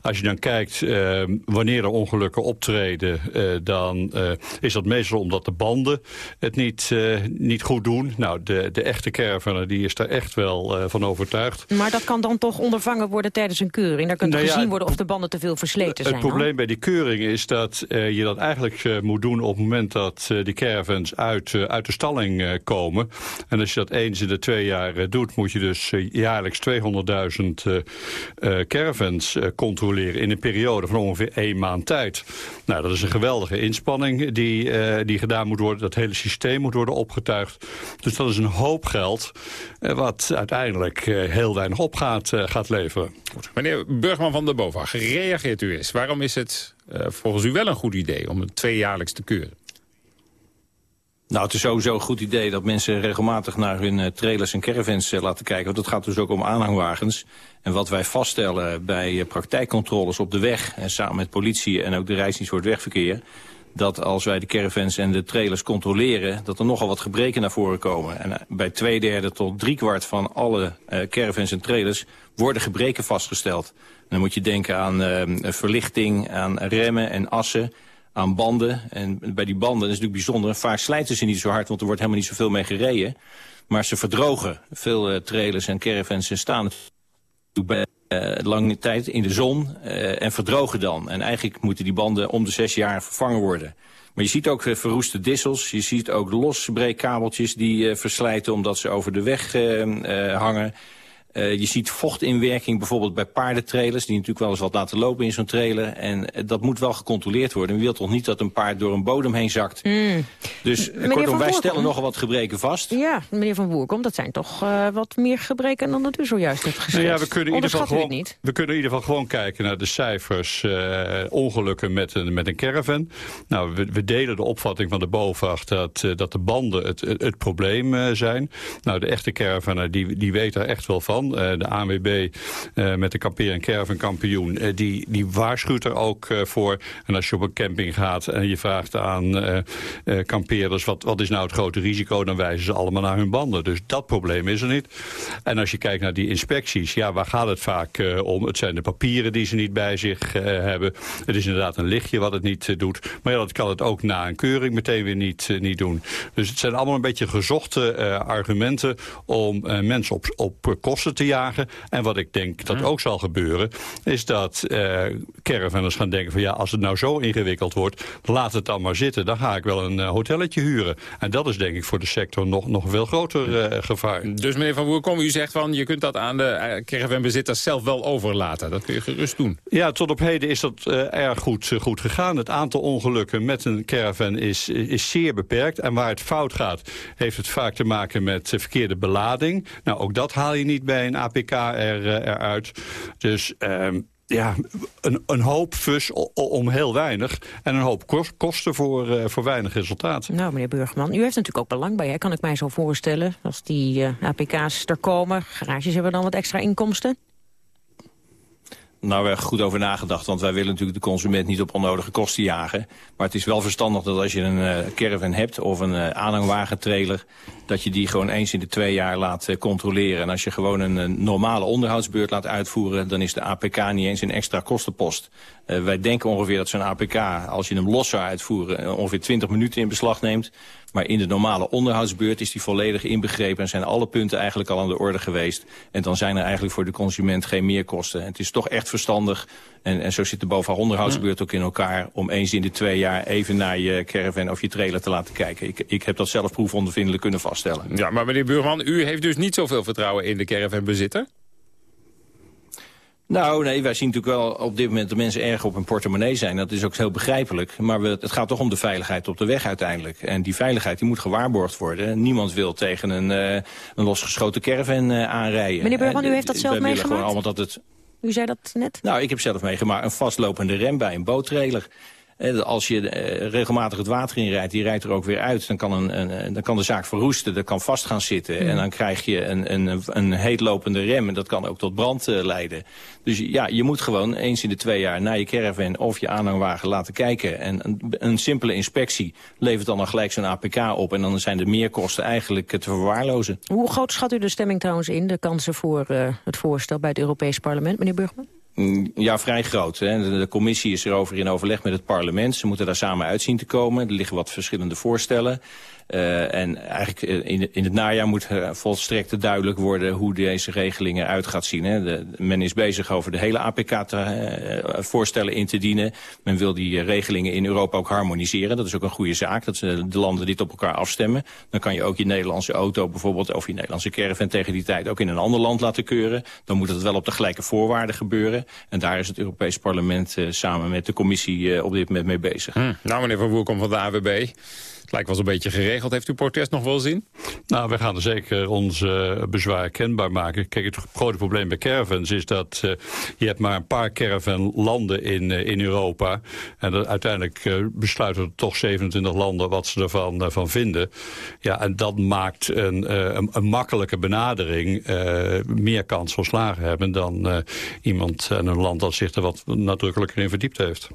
Als je dan kijkt uh, wanneer er ongelukken optreden, uh, dan is dat meestal omdat de banden het niet, niet goed doen. Nou, de, de echte caravan die is daar echt wel van overtuigd. Maar dat kan dan toch ondervangen worden tijdens een keuring? Daar kan nou gezien worden of de banden te veel versleten zijn? Het probleem bij die keuring is dat je dat eigenlijk moet doen op het moment dat uh, die caravans uit, uh, uit de stalling uh, komen. En als je dat eens in de twee jaar doet... moet je dus jaarlijks 200.000 caravans controleren... in een periode van ongeveer één maand tijd. Nou, dat is een geweldige inspanning die, die gedaan moet worden. Dat hele systeem moet worden opgetuigd. Dus dat is een hoop geld... wat uiteindelijk heel weinig op gaat, gaat leveren. Meneer Burgman van der BOVAG, reageert u eens. Waarom is het volgens u wel een goed idee om het tweejaarlijks te keuren? Nou, het is sowieso een goed idee dat mensen regelmatig naar hun uh, trailers en caravans uh, laten kijken. Want het gaat dus ook om aanhangwagens. En wat wij vaststellen bij uh, praktijkcontroles op de weg... en samen met politie en ook de Rijksdienst voor het Wegverkeer... dat als wij de caravans en de trailers controleren... dat er nogal wat gebreken naar voren komen. En bij twee derde tot drie kwart van alle caravans en trailers... worden gebreken vastgesteld. Dan moet je denken aan verlichting, aan remmen en assen aan banden. En bij die banden is het natuurlijk bijzonder. Vaak slijten ze niet zo hard, want er wordt helemaal niet zoveel mee gereden. Maar ze verdrogen. Veel uh, trailers en caravans staan uh, lange tijd in de zon uh, en verdrogen dan. En eigenlijk moeten die banden om de zes jaar vervangen worden. Maar je ziet ook verroeste dissels. Je ziet ook losbreekkabeltjes die verslijten omdat ze over de weg hangen. Uh, je ziet vochtinwerking bijvoorbeeld bij paardentrailers... die natuurlijk wel eens wat laten lopen in zo'n trailer. En uh, dat moet wel gecontroleerd worden. We willen toch niet dat een paard door een bodem heen zakt. Mm. Dus uh, kortom, wij stellen nogal wat gebreken vast. Ja, meneer Van Woerkom, dat zijn toch wat meer gebreken... dan dat u zojuist hebt gezegd. Nou ja, we kunnen, in ieder geval gewoon, niet. we kunnen in ieder geval gewoon kijken naar de cijfers... ongelukken met een, met een caravan. Nou, we, we delen de opvatting van de BOVAG... dat, dat de banden het, het, het probleem zijn. Nou, de echte caravaner die, die weet daar echt wel van. Eh, de ANWB eh, met de kampeer- en caravankampioen, uh, die, die waarschuwt er ook voor. En als je op een camping gaat en je vraagt aan kampeerders... Wat, wat is nou het grote risico, dan wijzen ze allemaal naar hun banden. Dus dat probleem is er niet. En als je kijkt naar die inspecties, ja, waar gaat het vaak om? Het zijn de papieren die ze niet bij zich hebben. Het is inderdaad een lichtje wat het niet doet. Maar ja, dat kan het ook na een keuring meteen weer niet, niet doen. Dus het zijn allemaal een beetje gezochte argumenten... om mensen op, op kosten te jagen. En wat ik denk dat ook zal gebeuren... is dat uh, caravanners gaan denken van... ja, als het nou zo ingewikkeld wordt, laat het dan maar zitten. Dan ga ik wel een uh, hotelletje huren. En dat is denk ik voor de sector nog, nog veel groter uh, gevaar. Dus meneer Van Woerkom, u zegt van... je kunt dat aan de caravanbezitters zelf wel overlaten. Dat kun je gerust doen. Ja, tot op heden is dat erg goed, goed gegaan. Het aantal ongelukken met een caravan is, is zeer beperkt. En waar het fout gaat, heeft het vaak te maken met verkeerde belading. Nou, ook dat haal je niet bij een APK er, eh, eruit. Dus um, ja, een, een hoop fus om heel weinig. En een hoop kosten voor, uh, voor weinig resultaat. Nou, meneer Burgman, u heeft natuurlijk ook belang bij, hè? kan ik mij zo voorstellen. Als die uh, APK's er komen, garages hebben dan wat extra inkomsten? Nou, hebben goed over nagedacht, want wij willen natuurlijk de consument niet op onnodige kosten jagen. Maar het is wel verstandig dat als je een uh, caravan hebt of een uh, aanhangwagentrailer, dat je die gewoon eens in de twee jaar laat uh, controleren. En als je gewoon een, een, normale onderhoudsbeurt laat uitvoeren, dan is de APK niet eens een extra kostenpost. wij denken ongeveer dat zo'n APK, als je hem los zou uitvoeren, ongeveer 20 minuten in beslag neemt. Maar in de normale onderhoudsbeurt is die volledig inbegrepen... en zijn alle punten eigenlijk al aan de orde geweest. En dan zijn er eigenlijk voor de consument geen meerkosten. het is toch echt verstandig, en, en zo zit de bovenal onderhoudsbeurt ook in elkaar... om eens in de twee jaar even naar je caravan of je trailer te laten kijken. Ik, ik heb dat zelf proefondervindelijk kunnen vaststellen. Ja, maar meneer Buurman, u heeft dus niet zoveel vertrouwen in de caravanbezitter? Nou, nee, wij zien natuurlijk wel op dit moment de mensen erg op hun portemonnee zijn. Dat is ook heel begrijpelijk. Maar we, het gaat toch om de veiligheid op de weg uiteindelijk. En die veiligheid die moet gewaarborgd worden. Niemand wil tegen een, uh, een losgeschoten caravan uh, aanrijden. Meneer Burgman, u heeft dat zelf meegemaakt? Gewoon allemaal dat het... U zei dat net? Nou, ik heb zelf meegemaakt een vastlopende rem bij een boottrailer. Als je eh, regelmatig het water inrijdt, die rijdt er ook weer uit. Dan kan, een, een, dan kan de zaak verroesten, dat kan vast gaan zitten. En dan krijg je een, een, een heetlopende rem en dat kan ook tot brand uh, leiden. Dus ja, je moet gewoon eens in de twee jaar naar je caravan of je aanhangwagen laten kijken. En een, een simpele inspectie levert dan, dan gelijk zo'n APK op. En dan zijn de meerkosten eigenlijk te verwaarlozen. Hoe groot schat u de stemming trouwens in, de kansen voor uh, het voorstel bij het Europees Parlement, meneer Burgman? Mm, ja, vrij groot. Hè. De, commissie is erover in overleg met het parlement. Ze moeten daar samen uitzien te komen. Er liggen wat verschillende voorstellen. Uh, en eigenlijk eh, in, in, het najaar moet volstrekt duidelijk worden hoe deze regelingen uit gaat zien. Hè. Men is bezig over de hele APK te, voorstellen in te dienen. Men wil die regelingen in Europa ook harmoniseren. Dat is ook een goede zaak, dat de landen dit op elkaar afstemmen. Dan kan je ook je Nederlandse auto bijvoorbeeld, of je Nederlandse caravan tegen die tijd ook in een ander land laten keuren. Dan moet het wel op de gelijke voorwaarden gebeuren. En daar is het Europees Parlement samen met de commissie op dit moment mee bezig. Hm. Nou, meneer Van Woerkom van de AWB. Lijkt wel eens een beetje geregeld. Heeft u protest nog wel zin? Nou, we gaan er zeker ons uh, bezwaar kenbaar maken. Kijk, het grote probleem bij caravans is dat uh, je hebt maar een paar caravanlanden in, uh, in Europa. En dat uiteindelijk besluiten er toch 27 landen wat ze ervan van vinden. Ja, en dat maakt een, een, een makkelijke benadering meer kans van slagen hebben dan iemand en een land dat zich er wat nadrukkelijker in verdiept heeft.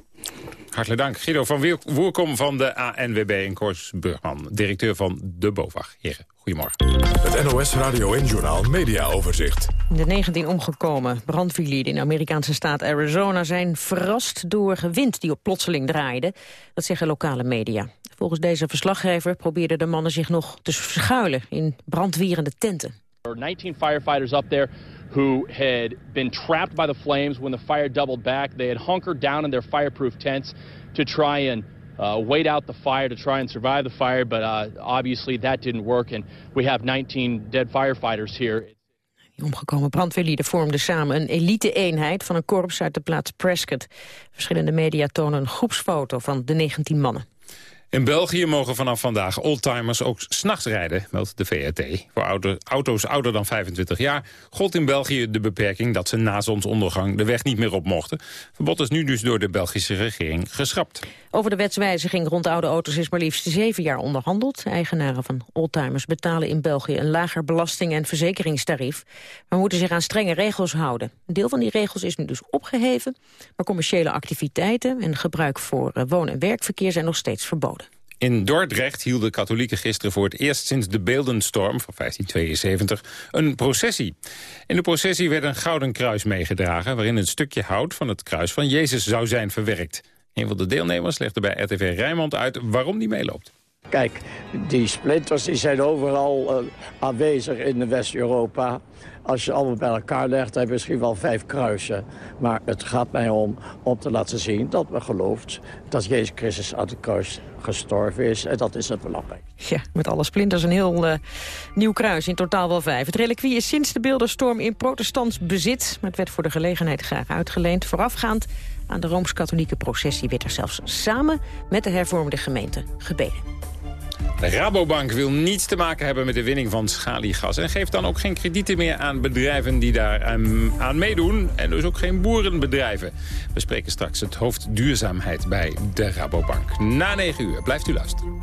Hartelijk dank. Guido van Woerkom van de ANWB en Kors Burgman, directeur van de BOVAG. Heren, goedemorgen. Het NOS Radio en Journal Media Overzicht. De 19 omgekomen brandweerlieden in de Amerikaanse staat Arizona... zijn verrast door wind die op plotseling draaide. Dat zeggen lokale media. Volgens deze verslaggever probeerden de mannen zich nog te verschuilen... in brandwierende tenten. Er are 19 firefighters up there who had been trapped by the flames when the fire doubled back. They had hunkered down in their fireproof tents to try and uh, wait out the fire, to try and survive the fire, but uh, obviously that didn't work, and we have 19 dead firefighters here. Die omgekomen brandweerlieden vormden samen een elite-eenheid van een korps uit de plaats Prescott. Verschillende media tonen een groepsfoto van de 19 mannen. In België mogen vanaf vandaag oldtimers ook s'nachts rijden, meldt de VRT. Voor auto's ouder dan 25 jaar gold in België de beperking dat ze na zonsondergang de weg niet meer op mochten. Verbod is nu dus door de Belgische regering geschrapt. Over de wetswijziging rond oude auto's is maar liefst zeven jaar onderhandeld. Eigenaren van oldtimers betalen in België een lager belasting- en verzekeringstarief, maar moeten zich aan strenge regels houden. Een deel van die regels is nu dus opgeheven, maar commerciële activiteiten en gebruik voor eh, woon- en werkverkeer zijn nog steeds verboden. In Dordrecht hielden katholieken gisteren voor het eerst sinds de Beeldenstorm van 1572 een processie. In de processie werd een gouden kruis meegedragen waarin een stukje hout van het kruis van Jezus zou zijn verwerkt. Een van de deelnemers legde bij RTV Rijnmond uit waarom die meeloopt. Kijk, die splinters zijn overal uh, aanwezig in West-Europa. Als je allemaal bij elkaar legt, heb je misschien wel vijf kruisen. Maar het gaat mij om om te laten zien dat men gelooft... dat Jezus Christus aan het kruis gestorven is. En dat is het belangrijk. Ja, met alle splinters een heel uh, nieuw kruis. In totaal wel vijf. Het reliquie is sinds de beeldenstorm in protestants bezit. Maar het werd voor de gelegenheid graag uitgeleend. Voorafgaand aan de Rooms-Katholieke processie... werd er zelfs samen met de hervormde gemeente gebeden. De Rabobank wil niets te maken hebben met de winning van schaliegas... en geeft dan ook geen kredieten meer aan bedrijven die daar aan meedoen... en dus ook geen boerenbedrijven. We spreken straks het hoofd duurzaamheid bij de Rabobank. Na 9 uur. Blijft u luisteren.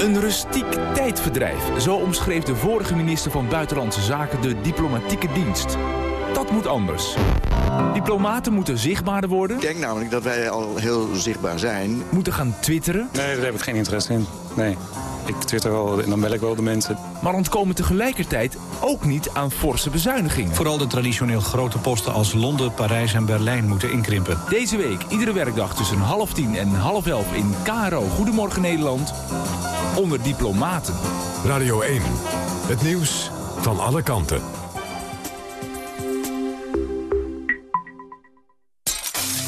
Een rustiek tijdverdrijf, zo omschreef de vorige minister van Buitenlandse Zaken de diplomatieke dienst. Dat moet anders. Diplomaten moeten zichtbaarder worden. Ik denk namelijk dat wij al heel zichtbaar zijn. Moeten gaan twitteren. Nee, daar heb ik geen interesse in. Nee. Ik twitter wel en dan bel ik wel de mensen. Maar ontkomen tegelijkertijd ook niet aan forse bezuinigingen. Vooral de traditioneel grote posten als Londen, Parijs en Berlijn moeten inkrimpen. Deze week, iedere werkdag tussen half tien en half elf in KRO Goedemorgen Nederland. Onder diplomaten. Radio 1. Het nieuws van alle kanten.